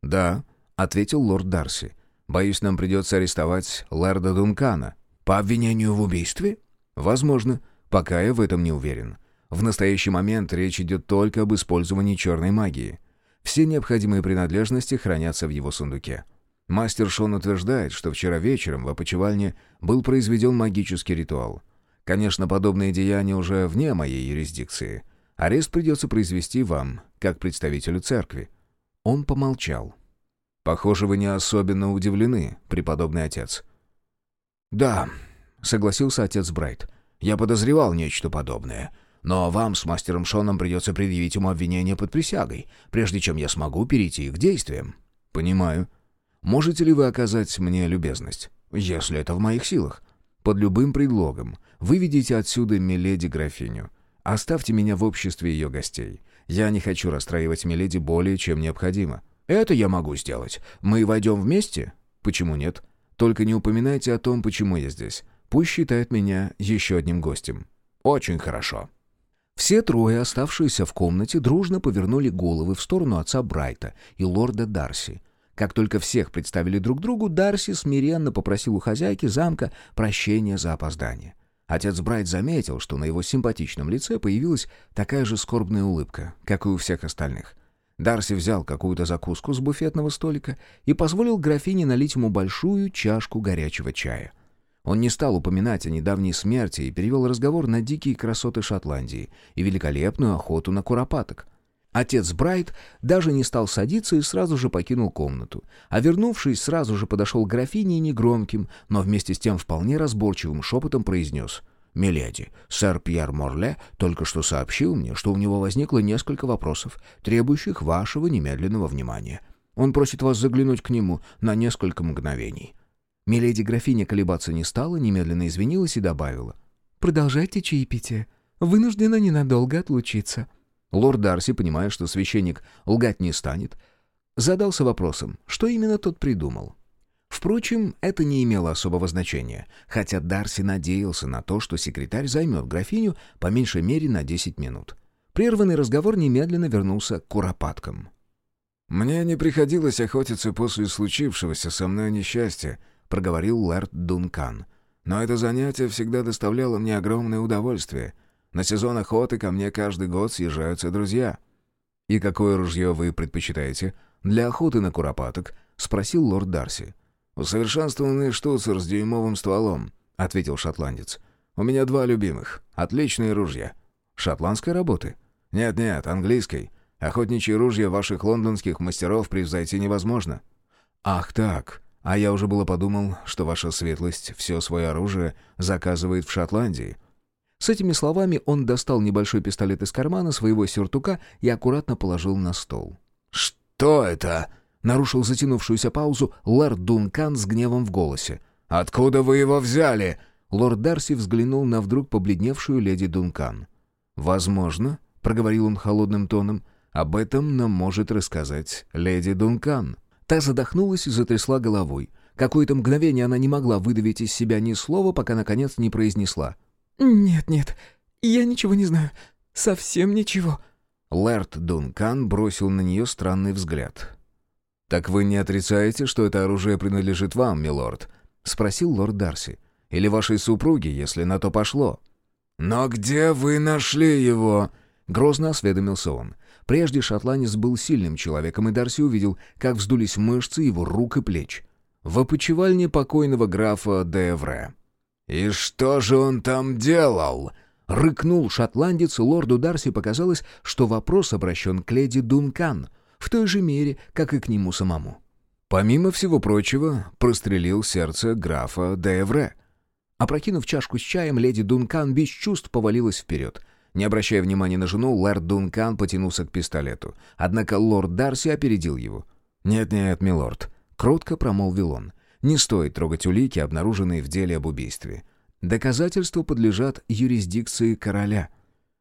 «Да», — ответил лорд Дарси. «Боюсь, нам придется арестовать лорда Дункана». «По обвинению в убийстве?» «Возможно. Пока я в этом не уверен. В настоящий момент речь идет только об использовании черной магии. Все необходимые принадлежности хранятся в его сундуке. Мастер Шон утверждает, что вчера вечером в опочивальне был произведен магический ритуал. Конечно, подобные деяния уже вне моей юрисдикции. Арест придется произвести вам, как представителю церкви». Он помолчал. «Похоже, вы не особенно удивлены, преподобный отец». «Да», — согласился отец Брайт. «Я подозревал нечто подобное. Но вам с мастером Шоном придется предъявить ему обвинение под присягой, прежде чем я смогу перейти к действиям». «Понимаю. Можете ли вы оказать мне любезность?» «Если это в моих силах». «Под любым предлогом. Выведите отсюда миледи-графиню. Оставьте меня в обществе ее гостей. Я не хочу расстраивать миледи более, чем необходимо». «Это я могу сделать. Мы войдем вместе?» «Почему нет? Только не упоминайте о том, почему я здесь. Пусть считает меня еще одним гостем». «Очень хорошо». Все трое, оставшиеся в комнате, дружно повернули головы в сторону отца Брайта и лорда Дарси. Как только всех представили друг другу, Дарси смиренно попросил у хозяйки замка прощения за опоздание. Отец Брайт заметил, что на его симпатичном лице появилась такая же скорбная улыбка, как и у всех остальных. Дарси взял какую-то закуску с буфетного столика и позволил графине налить ему большую чашку горячего чая. Он не стал упоминать о недавней смерти и перевел разговор на дикие красоты Шотландии и великолепную охоту на куропаток — Отец Брайт даже не стал садиться и сразу же покинул комнату. А вернувшись, сразу же подошел к графине и негромким, но вместе с тем вполне разборчивым шепотом произнес «Миледи, сэр Пьер Морле только что сообщил мне, что у него возникло несколько вопросов, требующих вашего немедленного внимания. Он просит вас заглянуть к нему на несколько мгновений». Миледи графиня колебаться не стала, немедленно извинилась и добавила «Продолжайте чаепитие. Вынуждена ненадолго отлучиться». Лорд Дарси, понимая, что священник лгать не станет, задался вопросом, что именно тот придумал. Впрочем, это не имело особого значения, хотя Дарси надеялся на то, что секретарь займет графиню по меньшей мере на 10 минут. Прерванный разговор немедленно вернулся к куропаткам. «Мне не приходилось охотиться после случившегося со мной несчастья», — проговорил лорд Дункан. «Но это занятие всегда доставляло мне огромное удовольствие. На сезон охоты ко мне каждый год съезжаются друзья». «И какое ружье вы предпочитаете для охоты на куропаток?» — спросил лорд Дарси. «Усовершенствованный штуцер с дюймовым стволом», — ответил шотландец. «У меня два любимых. Отличные ружья». «Шотландской работы?» «Нет-нет, английской. Охотничьи ружья ваших лондонских мастеров превзойти невозможно». «Ах так. А я уже было подумал, что ваша светлость все свое оружие заказывает в Шотландии». С этими словами он достал небольшой пистолет из кармана своего сюртука и аккуратно положил на стол. «Что это?» — нарушил затянувшуюся паузу лорд Дункан с гневом в голосе. «Откуда вы его взяли?» Лорд Дарси взглянул на вдруг побледневшую леди Дункан. «Возможно», — проговорил он холодным тоном, — «об этом нам может рассказать леди Дункан». Та задохнулась и затрясла головой. Какое-то мгновение она не могла выдавить из себя ни слова, пока, наконец, не произнесла. «Нет, нет, я ничего не знаю. Совсем ничего». Лэрд Дункан бросил на нее странный взгляд. «Так вы не отрицаете, что это оружие принадлежит вам, милорд?» — спросил лорд Дарси. «Или вашей супруге, если на то пошло?» «Но где вы нашли его?» — грозно осведомился он. Прежде шотландец был сильным человеком, и Дарси увидел, как вздулись мышцы его рук и плеч. В опочивальне покойного графа Девре. «И что же он там делал?» Рыкнул шотландец, и лорду Дарси показалось, что вопрос обращен к леди Дункан, в той же мере, как и к нему самому. Помимо всего прочего, прострелил сердце графа Девре. Опрокинув чашку с чаем, леди Дункан без чувств повалилась вперед. Не обращая внимания на жену, лорд Дункан потянулся к пистолету. Однако лорд Дарси опередил его. «Нет-нет, милорд», — кротко промолвил он. «Не стоит трогать улики, обнаруженные в деле об убийстве. Доказательства подлежат юрисдикции короля».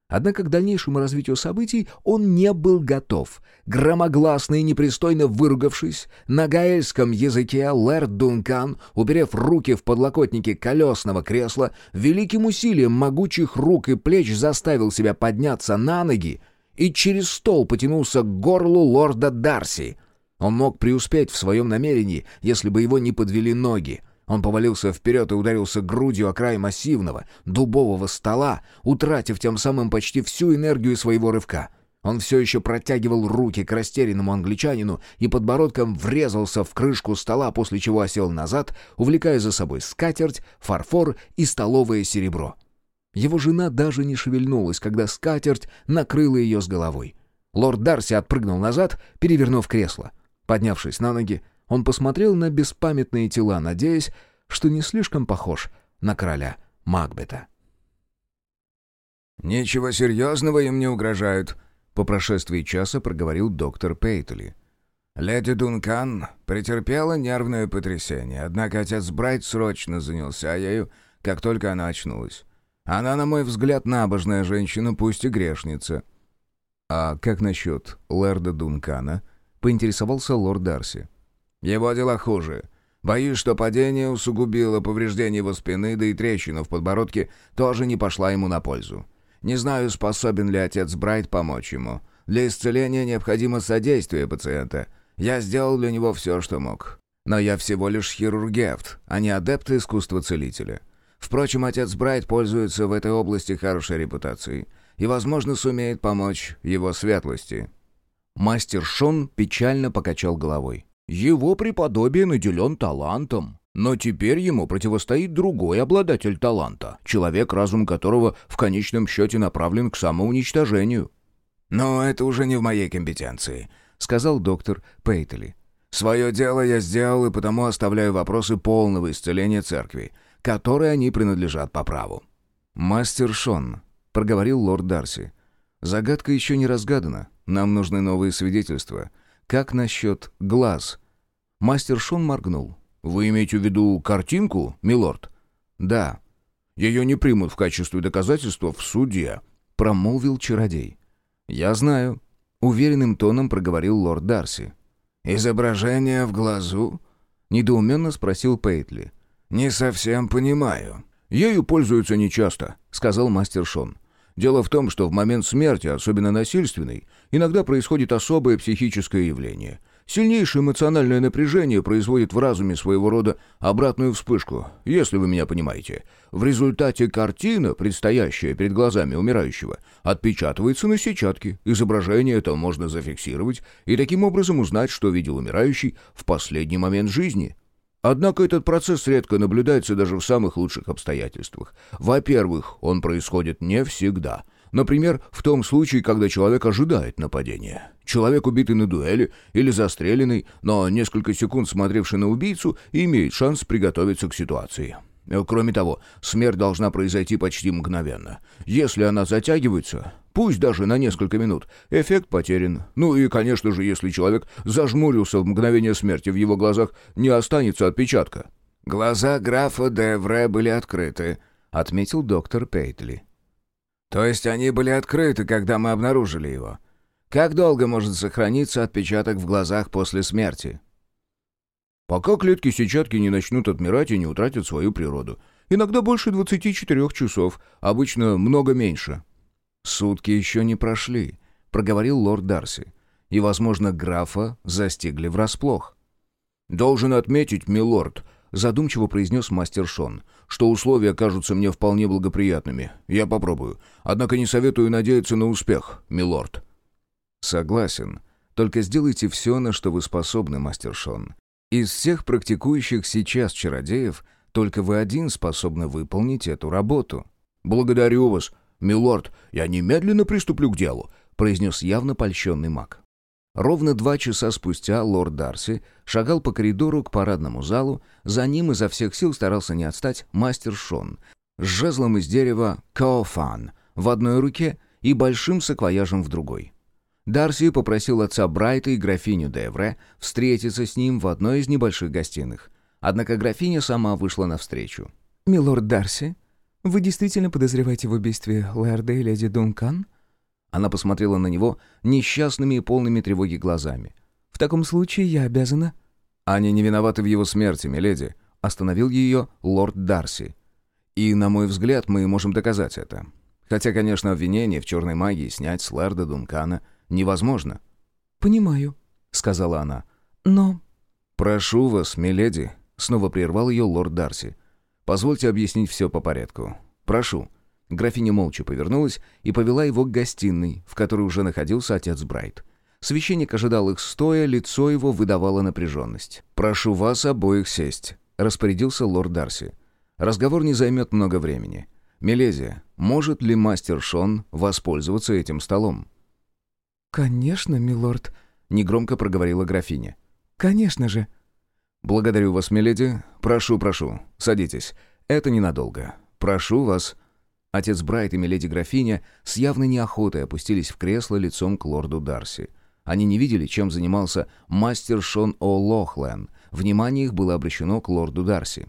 Однако к дальнейшему развитию событий он не был готов. Громогласно и непристойно выругавшись, на гаэльском языке Лэрд Дункан, уперев руки в подлокотники колесного кресла, великим усилием могучих рук и плеч заставил себя подняться на ноги и через стол потянулся к горлу лорда Дарси. Он мог преуспеть в своем намерении, если бы его не подвели ноги — он повалился вперед и ударился грудью о край массивного, дубового стола, утратив тем самым почти всю энергию своего рывка. Он все еще протягивал руки к растерянному англичанину и подбородком врезался в крышку стола, после чего осел назад, увлекая за собой скатерть, фарфор и столовое серебро. Его жена даже не шевельнулась, когда скатерть накрыла ее с головой. Лорд Дарси отпрыгнул назад, перевернув кресло. Поднявшись на ноги, он посмотрел на беспамятные тела, надеясь, что не слишком похож на короля Макбета. «Ничего серьезного им не угрожают», — по прошествии часа проговорил доктор Пейтли. «Леди Дункан претерпела нервное потрясение, однако отец Брайт срочно занялся ею, как только она очнулась. Она, на мой взгляд, набожная женщина, пусть и грешница». «А как насчет лэрда Дункана?» — поинтересовался лорд Дарси. Его дела хуже. Боюсь, что падение усугубило повреждение его спины, да и трещина в подбородке тоже не пошла ему на пользу. Не знаю, способен ли отец Брайт помочь ему. Для исцеления необходимо содействие пациента. Я сделал для него все, что мог. Но я всего лишь хирургевт, а не адепт искусства целителя. Впрочем, отец Брайт пользуется в этой области хорошей репутацией и, возможно, сумеет помочь его светлости». Мастер Шон печально покачал головой. Его преподобие наделен талантом. Но теперь ему противостоит другой обладатель таланта, человек, разум которого в конечном счете направлен к самоуничтожению. «Но это уже не в моей компетенции», — сказал доктор Пейтели. «Свое дело я сделал, и потому оставляю вопросы полного исцеления церкви, которой они принадлежат по праву». «Мастер Шон», — проговорил лорд Дарси, — «загадка еще не разгадана. Нам нужны новые свидетельства. Как насчет глаз?» Мастер Шон моргнул. «Вы имеете в виду картинку, милорд?» «Да». «Ее не примут в качестве доказательства в суде», — промолвил чародей. «Я знаю», — уверенным тоном проговорил лорд Дарси. «Изображение в глазу?» — недоуменно спросил Пейтли. «Не совсем понимаю». «Ею пользуются нечасто», — сказал мастер Шон. Дело в том, что в момент смерти, особенно насильственной, иногда происходит особое психическое явление. Сильнейшее эмоциональное напряжение производит в разуме своего рода обратную вспышку, если вы меня понимаете. В результате картина, предстоящая перед глазами умирающего, отпечатывается на сетчатке. Изображение это можно зафиксировать и таким образом узнать, что видел умирающий в последний момент жизни. Однако этот процесс редко наблюдается даже в самых лучших обстоятельствах. Во-первых, он происходит не всегда. Например, в том случае, когда человек ожидает нападения. Человек, убитый на дуэли или застреленный, но несколько секунд смотревший на убийцу, имеет шанс приготовиться к ситуации. Кроме того, смерть должна произойти почти мгновенно. Если она затягивается, пусть даже на несколько минут, эффект потерян. Ну и, конечно же, если человек зажмурился в мгновение смерти, в его глазах не останется отпечатка. «Глаза графа Девре были открыты», — отметил доктор Пейтли. «То есть они были открыты, когда мы обнаружили его? Как долго может сохраниться отпечаток в глазах после смерти?» Пока клетки сетчатки не начнут отмирать и не утратят свою природу. Иногда больше 24 часов, обычно много меньше. «Сутки еще не прошли», — проговорил лорд Дарси. «И, возможно, графа застигли врасплох». «Должен отметить, милорд», — задумчиво произнес мастер Шон, «что условия кажутся мне вполне благоприятными. Я попробую. Однако не советую надеяться на успех, милорд». «Согласен. Только сделайте все, на что вы способны, мастер Шон. Из всех практикующих сейчас чародеев только вы один способны выполнить эту работу». «Благодарю вас, милорд. Я немедленно приступлю к делу», — произнес явно польщенный маг. Ровно два часа спустя лорд Дарси шагал по коридору к парадному залу, за ним изо всех сил старался не отстать мастер Шон с жезлом из дерева Каофан в одной руке и большим саквояжем в другой. Дарси попросил отца Брайта и графиню Девре встретиться с ним в одной из небольших гостиных. Однако графиня сама вышла навстречу. «Милорд Дарси, вы действительно подозреваете в убийстве Лэрда и леди Дункан?» Она посмотрела на него несчастными и полными тревоги глазами. «В таком случае я обязана...» «Они не виноваты в его смерти, миледи», — остановил ее лорд Дарси. «И, на мой взгляд, мы можем доказать это. Хотя, конечно, обвинение в черной магии снять с Лэрда Дункана — невозможно». «Понимаю», — сказала она. «Но...» «Прошу вас, миледи», — снова прервал ее лорд Дарси. «Позвольте объяснить все по порядку. Прошу». Графиня молча повернулась и повела его к гостиной, в которой уже находился отец Брайт. Священник ожидал их стоя, лицо его выдавало напряженность. «Прошу вас обоих сесть», — распорядился лорд Дарси. «Разговор не займет много времени. Миледи, может ли мастер Шон воспользоваться этим столом?» «Конечно, милорд», — негромко проговорила графиня. «Конечно же». «Благодарю вас, миледи. Прошу, прошу. Садитесь. Это ненадолго. Прошу вас». Отец Брайт и миледи графиня с явной неохотой опустились в кресло лицом к лорду Дарси. Они не видели, чем занимался мастер Шон О'Лохлен. Внимание их было обращено к лорду Дарси.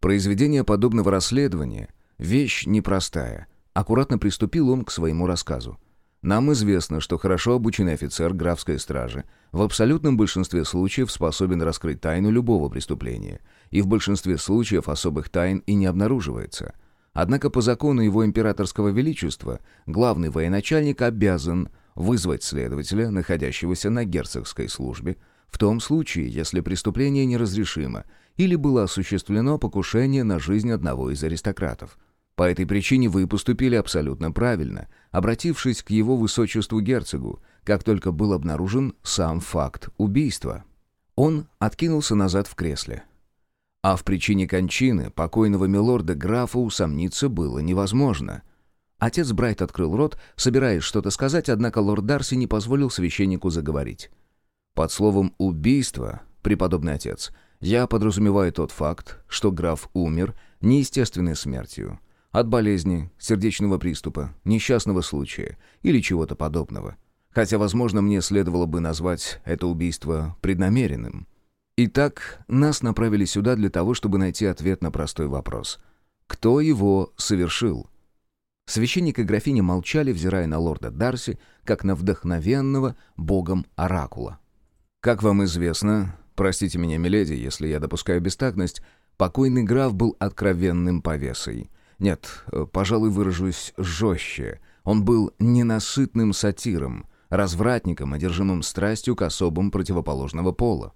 Произведение подобного расследования — вещь непростая. Аккуратно приступил он к своему рассказу. Нам известно, что хорошо обученный офицер графской стражи в абсолютном большинстве случаев способен раскрыть тайну любого преступления, и в большинстве случаев особых тайн и не обнаруживается. Однако по закону его императорского величества главный военачальник обязан вызвать следователя, находящегося на герцогской службе, в том случае, если преступление неразрешимо или было осуществлено покушение на жизнь одного из аристократов – по этой причине вы поступили абсолютно правильно, обратившись к его высочеству герцогу, как только был обнаружен сам факт убийства. Он откинулся назад в кресле. А в причине кончины покойного милорда графа усомниться было невозможно. Отец Брайт открыл рот, собираясь что-то сказать, однако лорд Дарси не позволил священнику заговорить. Под словом «убийство», преподобный отец, я подразумеваю тот факт, что граф умер неестественной смертью — от болезни, сердечного приступа, несчастного случая или чего-то подобного. Хотя, возможно, мне следовало бы назвать это убийство преднамеренным. Итак, нас направили сюда для того, чтобы найти ответ на простой вопрос. Кто его совершил? Священник и графиня молчали, взирая на лорда Дарси, как на вдохновенного богом оракула. Как вам известно, простите меня, миледи, если я допускаю бестактность, покойный граф был откровенным повесой — нет, э, пожалуй, выражусь жестче. Он был ненасытным сатиром, развратником, одержимым страстью к особам противоположного пола.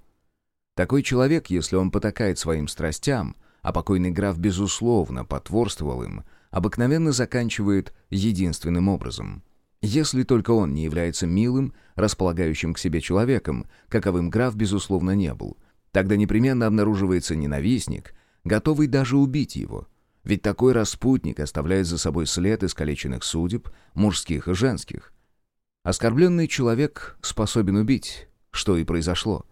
Такой человек, если он потакает своим страстям, а покойный граф, безусловно, потворствовал им, обыкновенно заканчивает единственным образом. Если только он не является милым, располагающим к себе человеком, каковым граф, безусловно, не был, тогда непременно обнаруживается ненавистник, готовый даже убить его — ведь такой распутник оставляет за собой след искалеченных судеб, мужских и женских. Оскорбленный человек способен убить, что и произошло.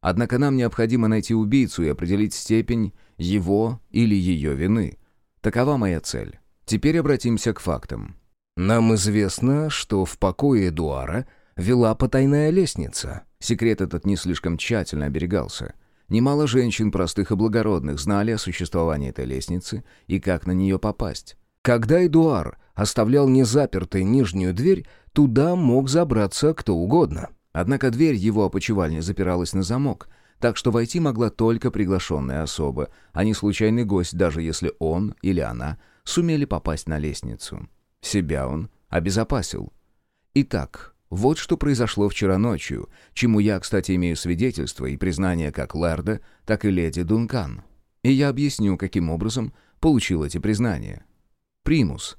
Однако нам необходимо найти убийцу и определить степень его или ее вины. Такова моя цель. Теперь обратимся к фактам. Нам известно, что в покое Эдуара вела потайная лестница. Секрет этот не слишком тщательно оберегался. Немало женщин, простых и благородных, знали о существовании этой лестницы и как на нее попасть. Когда Эдуар оставлял незапертой нижнюю дверь, туда мог забраться кто угодно. Однако дверь его опочивальни запиралась на замок, так что войти могла только приглашенная особа, а не случайный гость, даже если он или она сумели попасть на лестницу. Себя он обезопасил. Итак, вот что произошло вчера ночью, чему я, кстати, имею свидетельство и признание как Лэрда, так и леди Дункан. И я объясню, каким образом получил эти признания. Примус.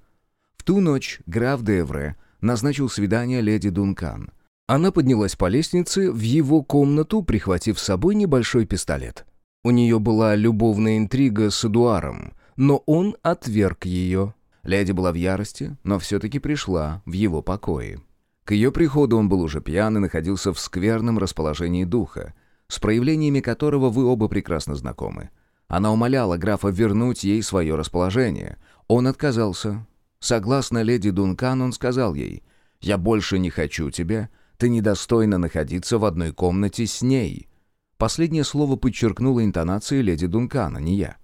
В ту ночь граф Девре назначил свидание леди Дункан. Она поднялась по лестнице в его комнату, прихватив с собой небольшой пистолет. У нее была любовная интрига с Эдуаром, но он отверг ее. Леди была в ярости, но все-таки пришла в его покои. К ее приходу он был уже пьян и находился в скверном расположении духа, с проявлениями которого вы оба прекрасно знакомы. Она умоляла графа вернуть ей свое расположение. Он отказался. Согласно леди Дункан, он сказал ей, «Я больше не хочу тебя, ты недостойна находиться в одной комнате с ней». Последнее слово подчеркнуло интонации леди Дункана, не я.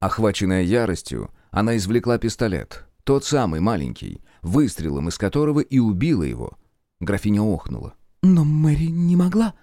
Охваченная яростью, она извлекла пистолет, тот самый маленький, выстрелом из которого и убила его. Графиня охнула. «Но Мэри не могла...»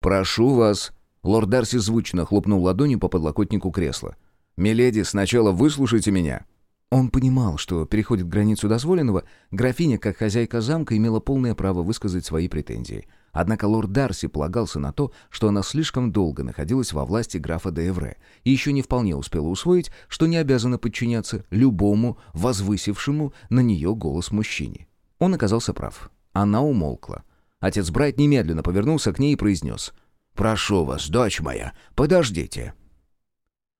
«Прошу вас...» Лорд Дарси звучно хлопнул ладонью по подлокотнику кресла. «Миледи, сначала выслушайте меня». Он понимал, что переходит границу дозволенного, графиня, как хозяйка замка, имела полное право высказать свои претензии. Однако лорд Дарси полагался на то, что она слишком долго находилась во власти графа де Эвре и еще не вполне успела усвоить, что не обязана подчиняться любому возвысившему на нее голос мужчине. Он оказался прав. Она умолкла. Отец Брайт немедленно повернулся к ней и произнес «Прошу вас, дочь моя, подождите».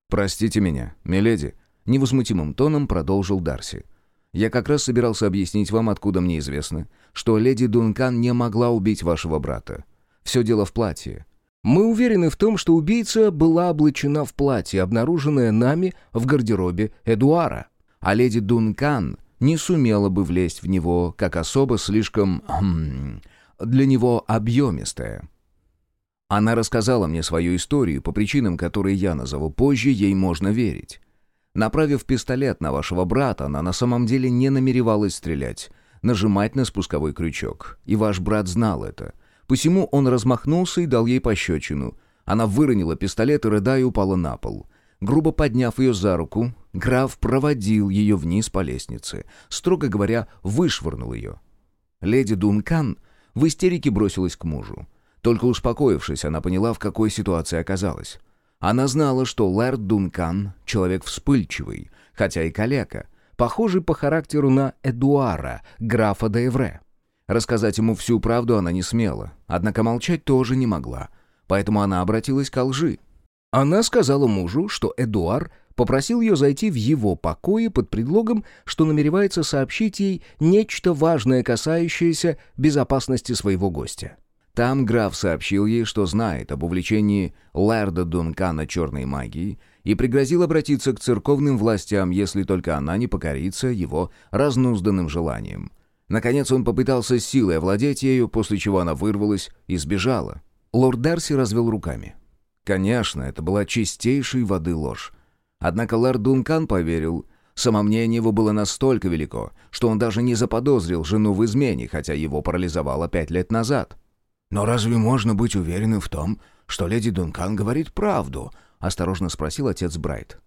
«Простите меня, миледи», Невозмутимым тоном продолжил Дарси. «Я как раз собирался объяснить вам, откуда мне известно, что леди Дункан не могла убить вашего брата. Все дело в платье. Мы уверены в том, что убийца была облачена в платье, обнаруженное нами в гардеробе Эдуара. А леди Дункан не сумела бы влезть в него, как особо слишком... Хм, для него объемистая. Она рассказала мне свою историю, по причинам, которые я назову позже, ей можно верить. Направив пистолет на вашего брата, она на самом деле не намеревалась стрелять, нажимать на спусковой крючок. И ваш брат знал это. Посему он размахнулся и дал ей пощечину. Она выронила пистолет и, рыдая, упала на пол. Грубо подняв ее за руку, граф проводил ее вниз по лестнице. Строго говоря, вышвырнул ее. Леди Дункан в истерике бросилась к мужу. Только успокоившись, она поняла, в какой ситуации оказалась. Она знала, что Лэрд Дункан — человек вспыльчивый, хотя и калека, похожий по характеру на Эдуара, графа де Эвре. Рассказать ему всю правду она не смела, однако молчать тоже не могла, поэтому она обратилась к лжи. Она сказала мужу, что Эдуар попросил ее зайти в его покои под предлогом, что намеревается сообщить ей нечто важное, касающееся безопасности своего гостя. Там граф сообщил ей, что знает об увлечении Лэрда Дункана черной магией и пригрозил обратиться к церковным властям, если только она не покорится его разнузданным желанием. Наконец он попытался силой овладеть ею, после чего она вырвалась и сбежала. Лорд Дарси развел руками. Конечно, это была чистейшей воды ложь. Однако Лэрд Дункан поверил. Самомнение его было настолько велико, что он даже не заподозрил жену в измене, хотя его парализовало пять лет назад. «Но разве можно быть уверенным в том, что леди Дункан говорит правду?» — осторожно спросил отец Брайт.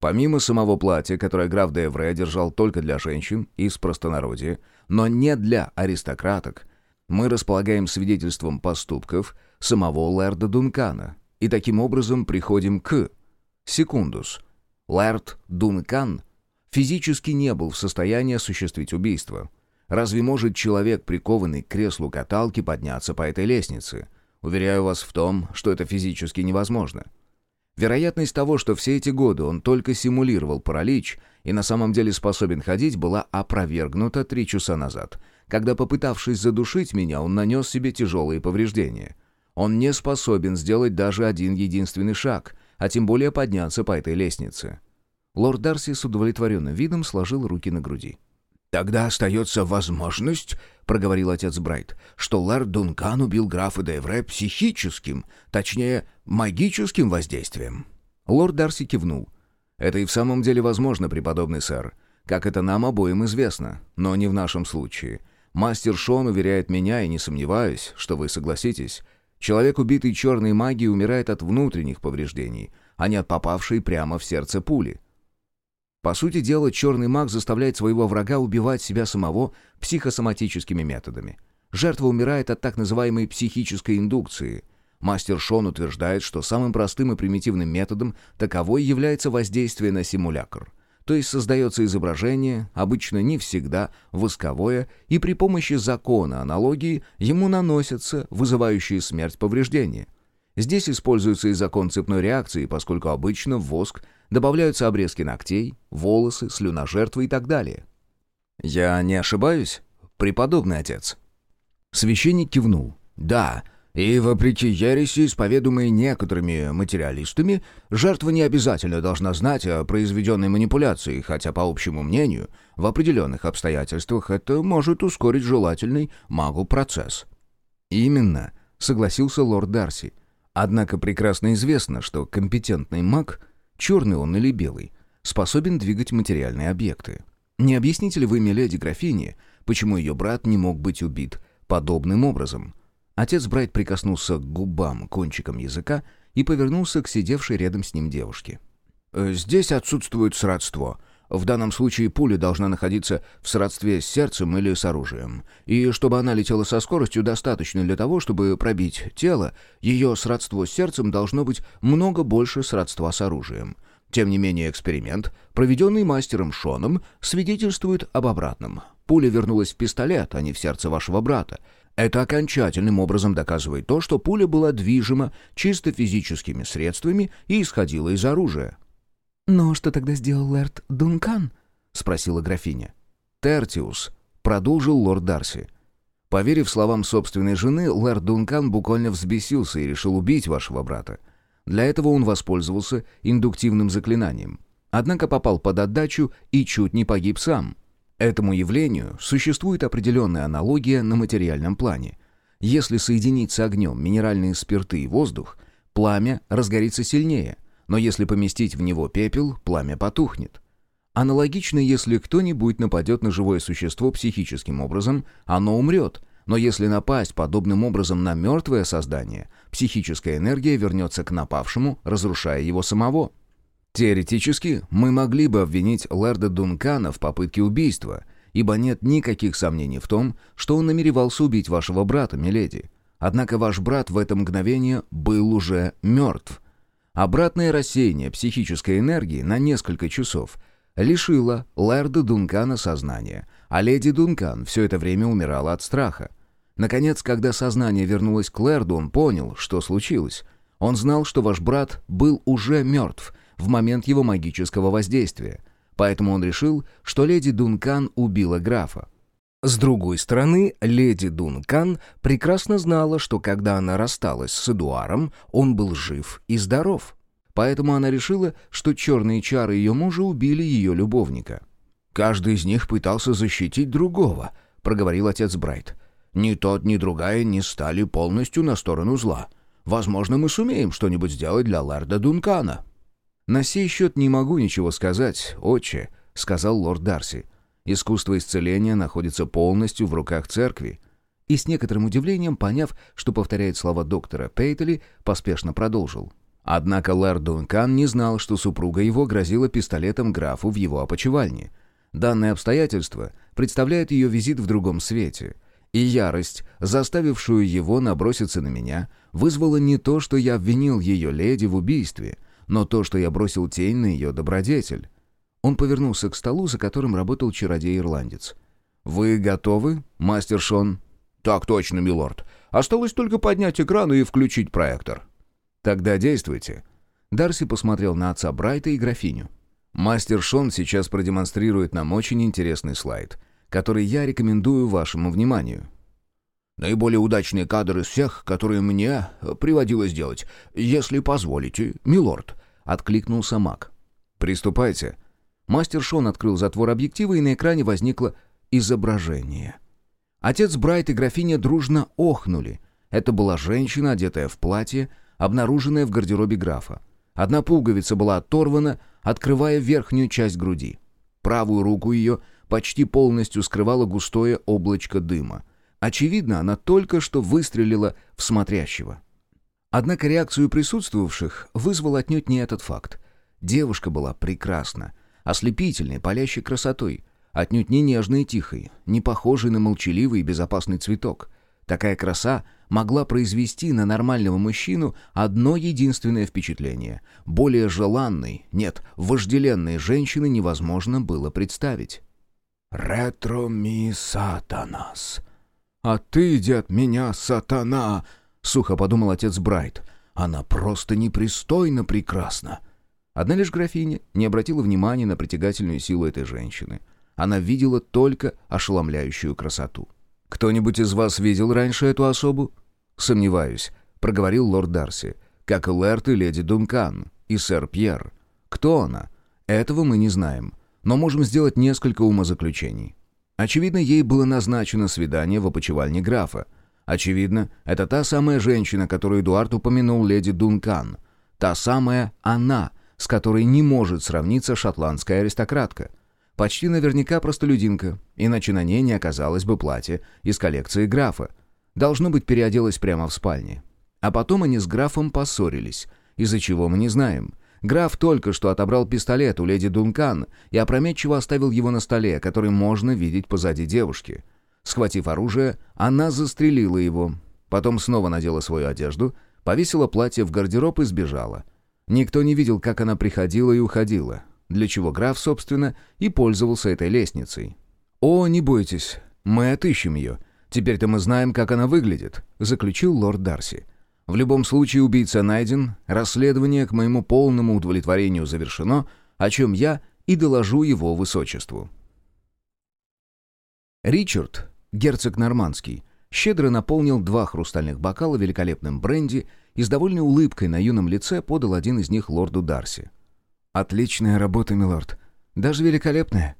Помимо самого платья, которое граф де Эвре держал только для женщин из простонародья, но не для аристократок, мы располагаем свидетельством поступков самого лэрда Дункана, и таким образом приходим к... Секундус. Лэрд Дункан физически не был в состоянии осуществить убийство — Разве может человек, прикованный к креслу каталки, подняться по этой лестнице? Уверяю вас в том, что это физически невозможно. Вероятность того, что все эти годы он только симулировал паралич и на самом деле способен ходить, была опровергнута три часа назад, когда, попытавшись задушить меня, он нанес себе тяжелые повреждения. Он не способен сделать даже один единственный шаг, а тем более подняться по этой лестнице. Лорд Дарси с удовлетворенным видом сложил руки на груди. «Тогда остается возможность, — проговорил отец Брайт, — что лорд Дункан убил графа Девре психическим, точнее, магическим воздействием». Лорд Дарси кивнул. «Это и в самом деле возможно, преподобный сэр, как это нам обоим известно, но не в нашем случае. Мастер Шон уверяет меня, и не сомневаюсь, что вы согласитесь. Человек, убитый черной магией, умирает от внутренних повреждений, а не от попавшей прямо в сердце пули. По сути дела, черный маг заставляет своего врага убивать себя самого психосоматическими методами. Жертва умирает от так называемой психической индукции. Мастер Шон утверждает, что самым простым и примитивным методом таковой является воздействие на симулякр. То есть создается изображение, обычно не всегда восковое, и при помощи закона аналогии ему наносятся вызывающие смерть повреждения. Здесь используется и закон цепной реакции, поскольку обычно воск Добавляются обрезки ногтей, волосы, слюна жертвы и так далее. «Я не ошибаюсь, преподобный отец?» Священник кивнул. «Да, и вопреки ереси, исповедуемой некоторыми материалистами, жертва не обязательно должна знать о произведенной манипуляции, хотя, по общему мнению, в определенных обстоятельствах это может ускорить желательный магу процесс». «Именно», — согласился лорд Дарси. «Однако прекрасно известно, что компетентный маг черный он или белый, способен двигать материальные объекты. Не объясните ли вы, миледи графине, почему ее брат не мог быть убит подобным образом? Отец Брайт прикоснулся к губам кончиком языка и повернулся к сидевшей рядом с ним девушке. «Э, «Здесь отсутствует сродство. В данном случае пуля должна находиться в сродстве с сердцем или с оружием. И чтобы она летела со скоростью, достаточной для того, чтобы пробить тело, ее сродство с сердцем должно быть много больше сродства с оружием. Тем не менее, эксперимент, проведенный мастером Шоном, свидетельствует об обратном. Пуля вернулась в пистолет, а не в сердце вашего брата. Это окончательным образом доказывает то, что пуля была движима чисто физическими средствами и исходила из оружия. «Но что тогда сделал лэрд Дункан?» — спросила графиня. «Тертиус», — продолжил лорд Дарси. Поверив словам собственной жены, лэрд Дункан буквально взбесился и решил убить вашего брата. Для этого он воспользовался индуктивным заклинанием. Однако попал под отдачу и чуть не погиб сам. Этому явлению существует определенная аналогия на материальном плане. Если соединить с огнем минеральные спирты и воздух, пламя разгорится сильнее — но если поместить в него пепел, пламя потухнет. Аналогично, если кто-нибудь нападет на живое существо психическим образом, оно умрет, но если напасть подобным образом на мертвое создание, психическая энергия вернется к напавшему, разрушая его самого. Теоретически, мы могли бы обвинить Лэрда Дункана в попытке убийства, ибо нет никаких сомнений в том, что он намеревался убить вашего брата, миледи. Однако ваш брат в это мгновение был уже мертв, Обратное рассеяние психической энергии на несколько часов лишило Лэрда Дункана сознания, а леди Дункан все это время умирала от страха. Наконец, когда сознание вернулось к Лэрду, он понял, что случилось. Он знал, что ваш брат был уже мертв в момент его магического воздействия, поэтому он решил, что леди Дункан убила графа. С другой стороны, леди Дункан прекрасно знала, что когда она рассталась с Эдуаром, он был жив и здоров. Поэтому она решила, что черные чары ее мужа убили ее любовника. «Каждый из них пытался защитить другого», — проговорил отец Брайт. «Ни тот, ни другая не стали полностью на сторону зла. Возможно, мы сумеем что-нибудь сделать для лорда Дункана». «На сей счет не могу ничего сказать, отче», — сказал лорд Дарси. Искусство исцеления находится полностью в руках церкви. И с некоторым удивлением, поняв, что повторяет слова доктора Пейтели, поспешно продолжил. Однако Лэр Дункан не знал, что супруга его грозила пистолетом графу в его опочивальне. Данное обстоятельство представляет ее визит в другом свете. И ярость, заставившую его наброситься на меня, вызвала не то, что я обвинил ее леди в убийстве, но то, что я бросил тень на ее добродетель. Он повернулся к столу, за которым работал чародей-ирландец. «Вы готовы, мастер Шон?» «Так точно, милорд. Осталось только поднять экран и включить проектор». «Тогда действуйте». Дарси посмотрел на отца Брайта и графиню. «Мастер Шон сейчас продемонстрирует нам очень интересный слайд, который я рекомендую вашему вниманию». «Наиболее удачный кадр из всех, которые мне приводилось делать, если позволите, милорд», откликнулся маг. «Приступайте». Мастер Шон открыл затвор объектива, и на экране возникло изображение. Отец Брайт и графиня дружно охнули. Это была женщина, одетая в платье, обнаруженная в гардеробе графа. Одна пуговица была оторвана, открывая верхнюю часть груди. Правую руку ее почти полностью скрывало густое облачко дыма. Очевидно, она только что выстрелила в смотрящего. Однако реакцию присутствовавших вызвал отнюдь не этот факт. Девушка была прекрасна, ослепительной, палящей красотой, отнюдь не нежной и тихой, не похожей на молчаливый и безопасный цветок. Такая краса могла произвести на нормального мужчину одно единственное впечатление. Более желанной, нет, вожделенной женщины невозможно было представить. «Ретро ми сатанас». «А ты, дед, меня сатана!» — сухо подумал отец Брайт. «Она просто непристойно прекрасна». Одна лишь графиня не обратила внимания на притягательную силу этой женщины. Она видела только ошеломляющую красоту. «Кто-нибудь из вас видел раньше эту особу?» «Сомневаюсь», — проговорил лорд Дарси. «Как и Лэрт и леди Дункан, и сэр Пьер. Кто она? Этого мы не знаем, но можем сделать несколько умозаключений. Очевидно, ей было назначено свидание в опочивальне графа. Очевидно, это та самая женщина, которую Эдуард упомянул леди Дункан. Та самая она, с которой не может сравниться шотландская аристократка. Почти наверняка простолюдинка, иначе на ней не оказалось бы платье из коллекции графа. Должно быть, переоделась прямо в спальне. А потом они с графом поссорились, из-за чего мы не знаем. Граф только что отобрал пистолет у леди Дункан и опрометчиво оставил его на столе, который можно видеть позади девушки. Схватив оружие, она застрелила его. Потом снова надела свою одежду, повесила платье в гардероб и сбежала. Никто не видел, как она приходила и уходила, для чего граф, собственно, и пользовался этой лестницей. «О, не бойтесь, мы отыщем ее. Теперь-то мы знаем, как она выглядит», — заключил лорд Дарси. В любом случае убийца найден, расследование к моему полному удовлетворению завершено, о чем я и доложу его высочеству. Ричард, герцог Нормандский, щедро наполнил два хрустальных бокала великолепным бренди и с довольной улыбкой на юном лице подал один из них лорду Дарси. «Отличная работа, милорд. Даже великолепная».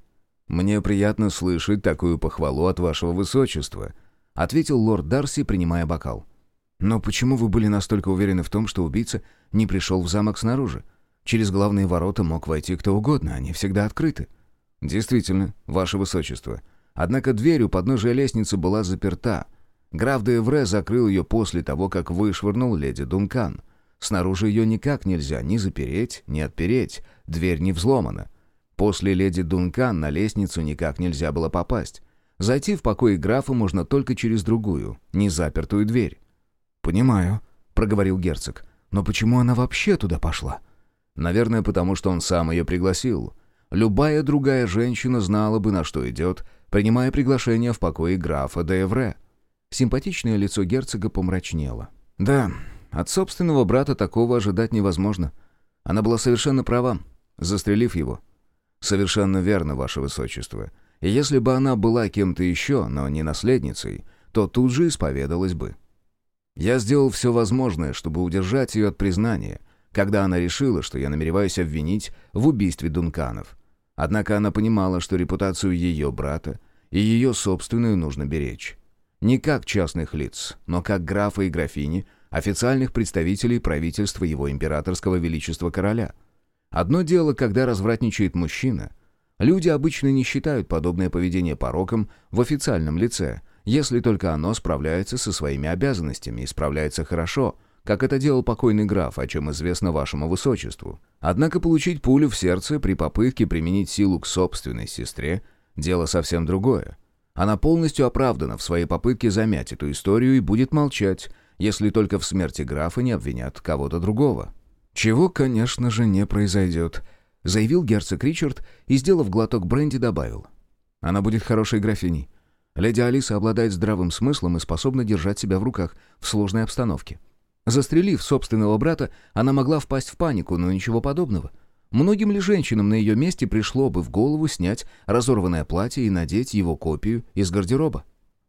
«Мне приятно слышать такую похвалу от вашего высочества», — ответил лорд Дарси, принимая бокал. Но почему вы были настолько уверены в том, что убийца не пришел в замок снаружи? Через главные ворота мог войти кто угодно, они всегда открыты. Действительно, ваше высочество. Однако дверь у подножия лестницы была заперта. Граф де Эвре закрыл ее после того, как вышвырнул леди Дункан. Снаружи ее никак нельзя ни запереть, ни отпереть. Дверь не взломана. После леди Дункан на лестницу никак нельзя было попасть. Зайти в покой графа можно только через другую, незапертую дверь. «Понимаю», — проговорил герцог. «Но почему она вообще туда пошла?» «Наверное, потому что он сам ее пригласил. Любая другая женщина знала бы, на что идет, принимая приглашение в покое графа де Эвре». Симпатичное лицо герцога помрачнело. «Да, от собственного брата такого ожидать невозможно. Она была совершенно права, застрелив его». «Совершенно верно, ваше высочество. И если бы она была кем-то еще, но не наследницей, то тут же исповедалась бы. Я сделал все возможное, чтобы удержать ее от признания, когда она решила, что я намереваюсь обвинить в убийстве Дунканов. Однако она понимала, что репутацию ее брата и ее собственную нужно беречь. Не как частных лиц, но как графа и графини, официальных представителей правительства его императорского величества короля. Одно дело, когда развратничает мужчина. Люди обычно не считают подобное поведение пороком в официальном лице – если только оно справляется со своими обязанностями и справляется хорошо, как это делал покойный граф, о чем известно вашему высочеству. Однако получить пулю в сердце при попытке применить силу к собственной сестре – дело совсем другое. Она полностью оправдана в своей попытке замять эту историю и будет молчать, если только в смерти графа не обвинят кого-то другого. «Чего, конечно же, не произойдет», — заявил герцог Ричард и, сделав глоток бренди, добавил. «Она будет хорошей графиней. Леди Алиса обладает здравым смыслом и способна держать себя в руках в сложной обстановке. Застрелив собственного брата, она могла впасть в панику, но ничего подобного. Многим ли женщинам на ее месте пришло бы в голову снять разорванное платье и надеть его копию из гардероба?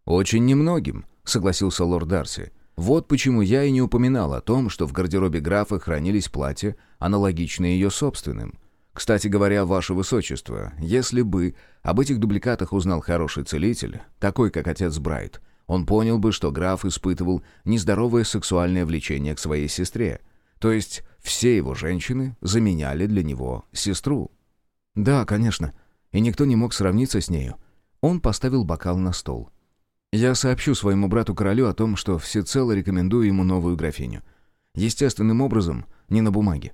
«Очень немногим», — согласился лорд Дарси. Вот почему я и не упоминал о том, что в гардеробе графа хранились платья, аналогичные ее собственным. Кстати говоря, ваше высочество, если бы об этих дубликатах узнал хороший целитель, такой как отец Брайт, он понял бы, что граф испытывал нездоровое сексуальное влечение к своей сестре. То есть все его женщины заменяли для него сестру. Да, конечно. И никто не мог сравниться с нею. Он поставил бокал на стол. Я сообщу своему брату-королю о том, что всецело рекомендую ему новую графиню. Естественным образом, не на бумаге.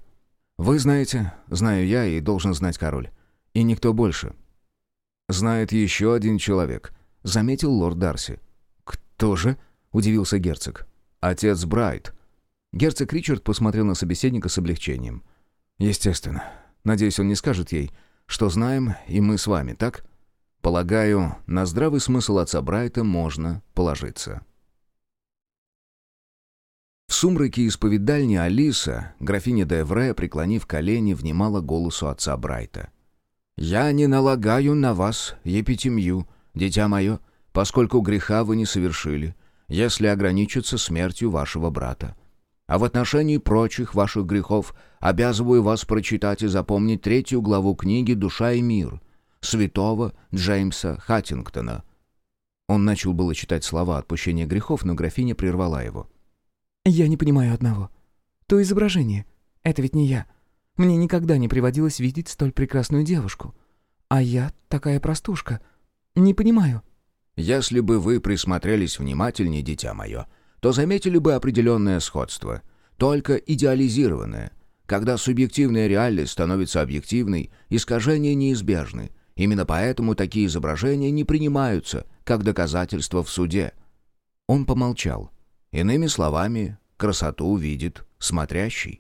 Вы знаете, знаю я и должен знать король. И никто больше. Знает еще один человек, заметил лорд Дарси. Кто же? удивился герцог. Отец Брайт. Герцог Ричард посмотрел на собеседника с облегчением. Естественно. Надеюсь, он не скажет ей, что знаем и мы с вами, так? Полагаю, на здравый смысл отца Брайта можно положиться. В сумраке исповедальни Алиса, графиня де Эвре, преклонив колени, внимала голосу отца Брайта. «Я не налагаю на вас епитемью, дитя мое, поскольку греха вы не совершили, если ограничиться смертью вашего брата. А в отношении прочих ваших грехов обязываю вас прочитать и запомнить третью главу книги «Душа и мир», святого Джеймса Хаттингтона. Он начал было читать слова отпущения грехов, но графиня прервала его. «Я не понимаю одного. То изображение. Это ведь не я. Мне никогда не приводилось видеть столь прекрасную девушку. А я такая простушка. Не понимаю». «Если бы вы присмотрелись внимательнее, дитя мое, то заметили бы определенное сходство, только идеализированное. Когда субъективная реальность становится объективной, искажения неизбежны, Именно поэтому такие изображения не принимаются как доказательство в суде. Он помолчал. Иными словами, красоту видит смотрящий.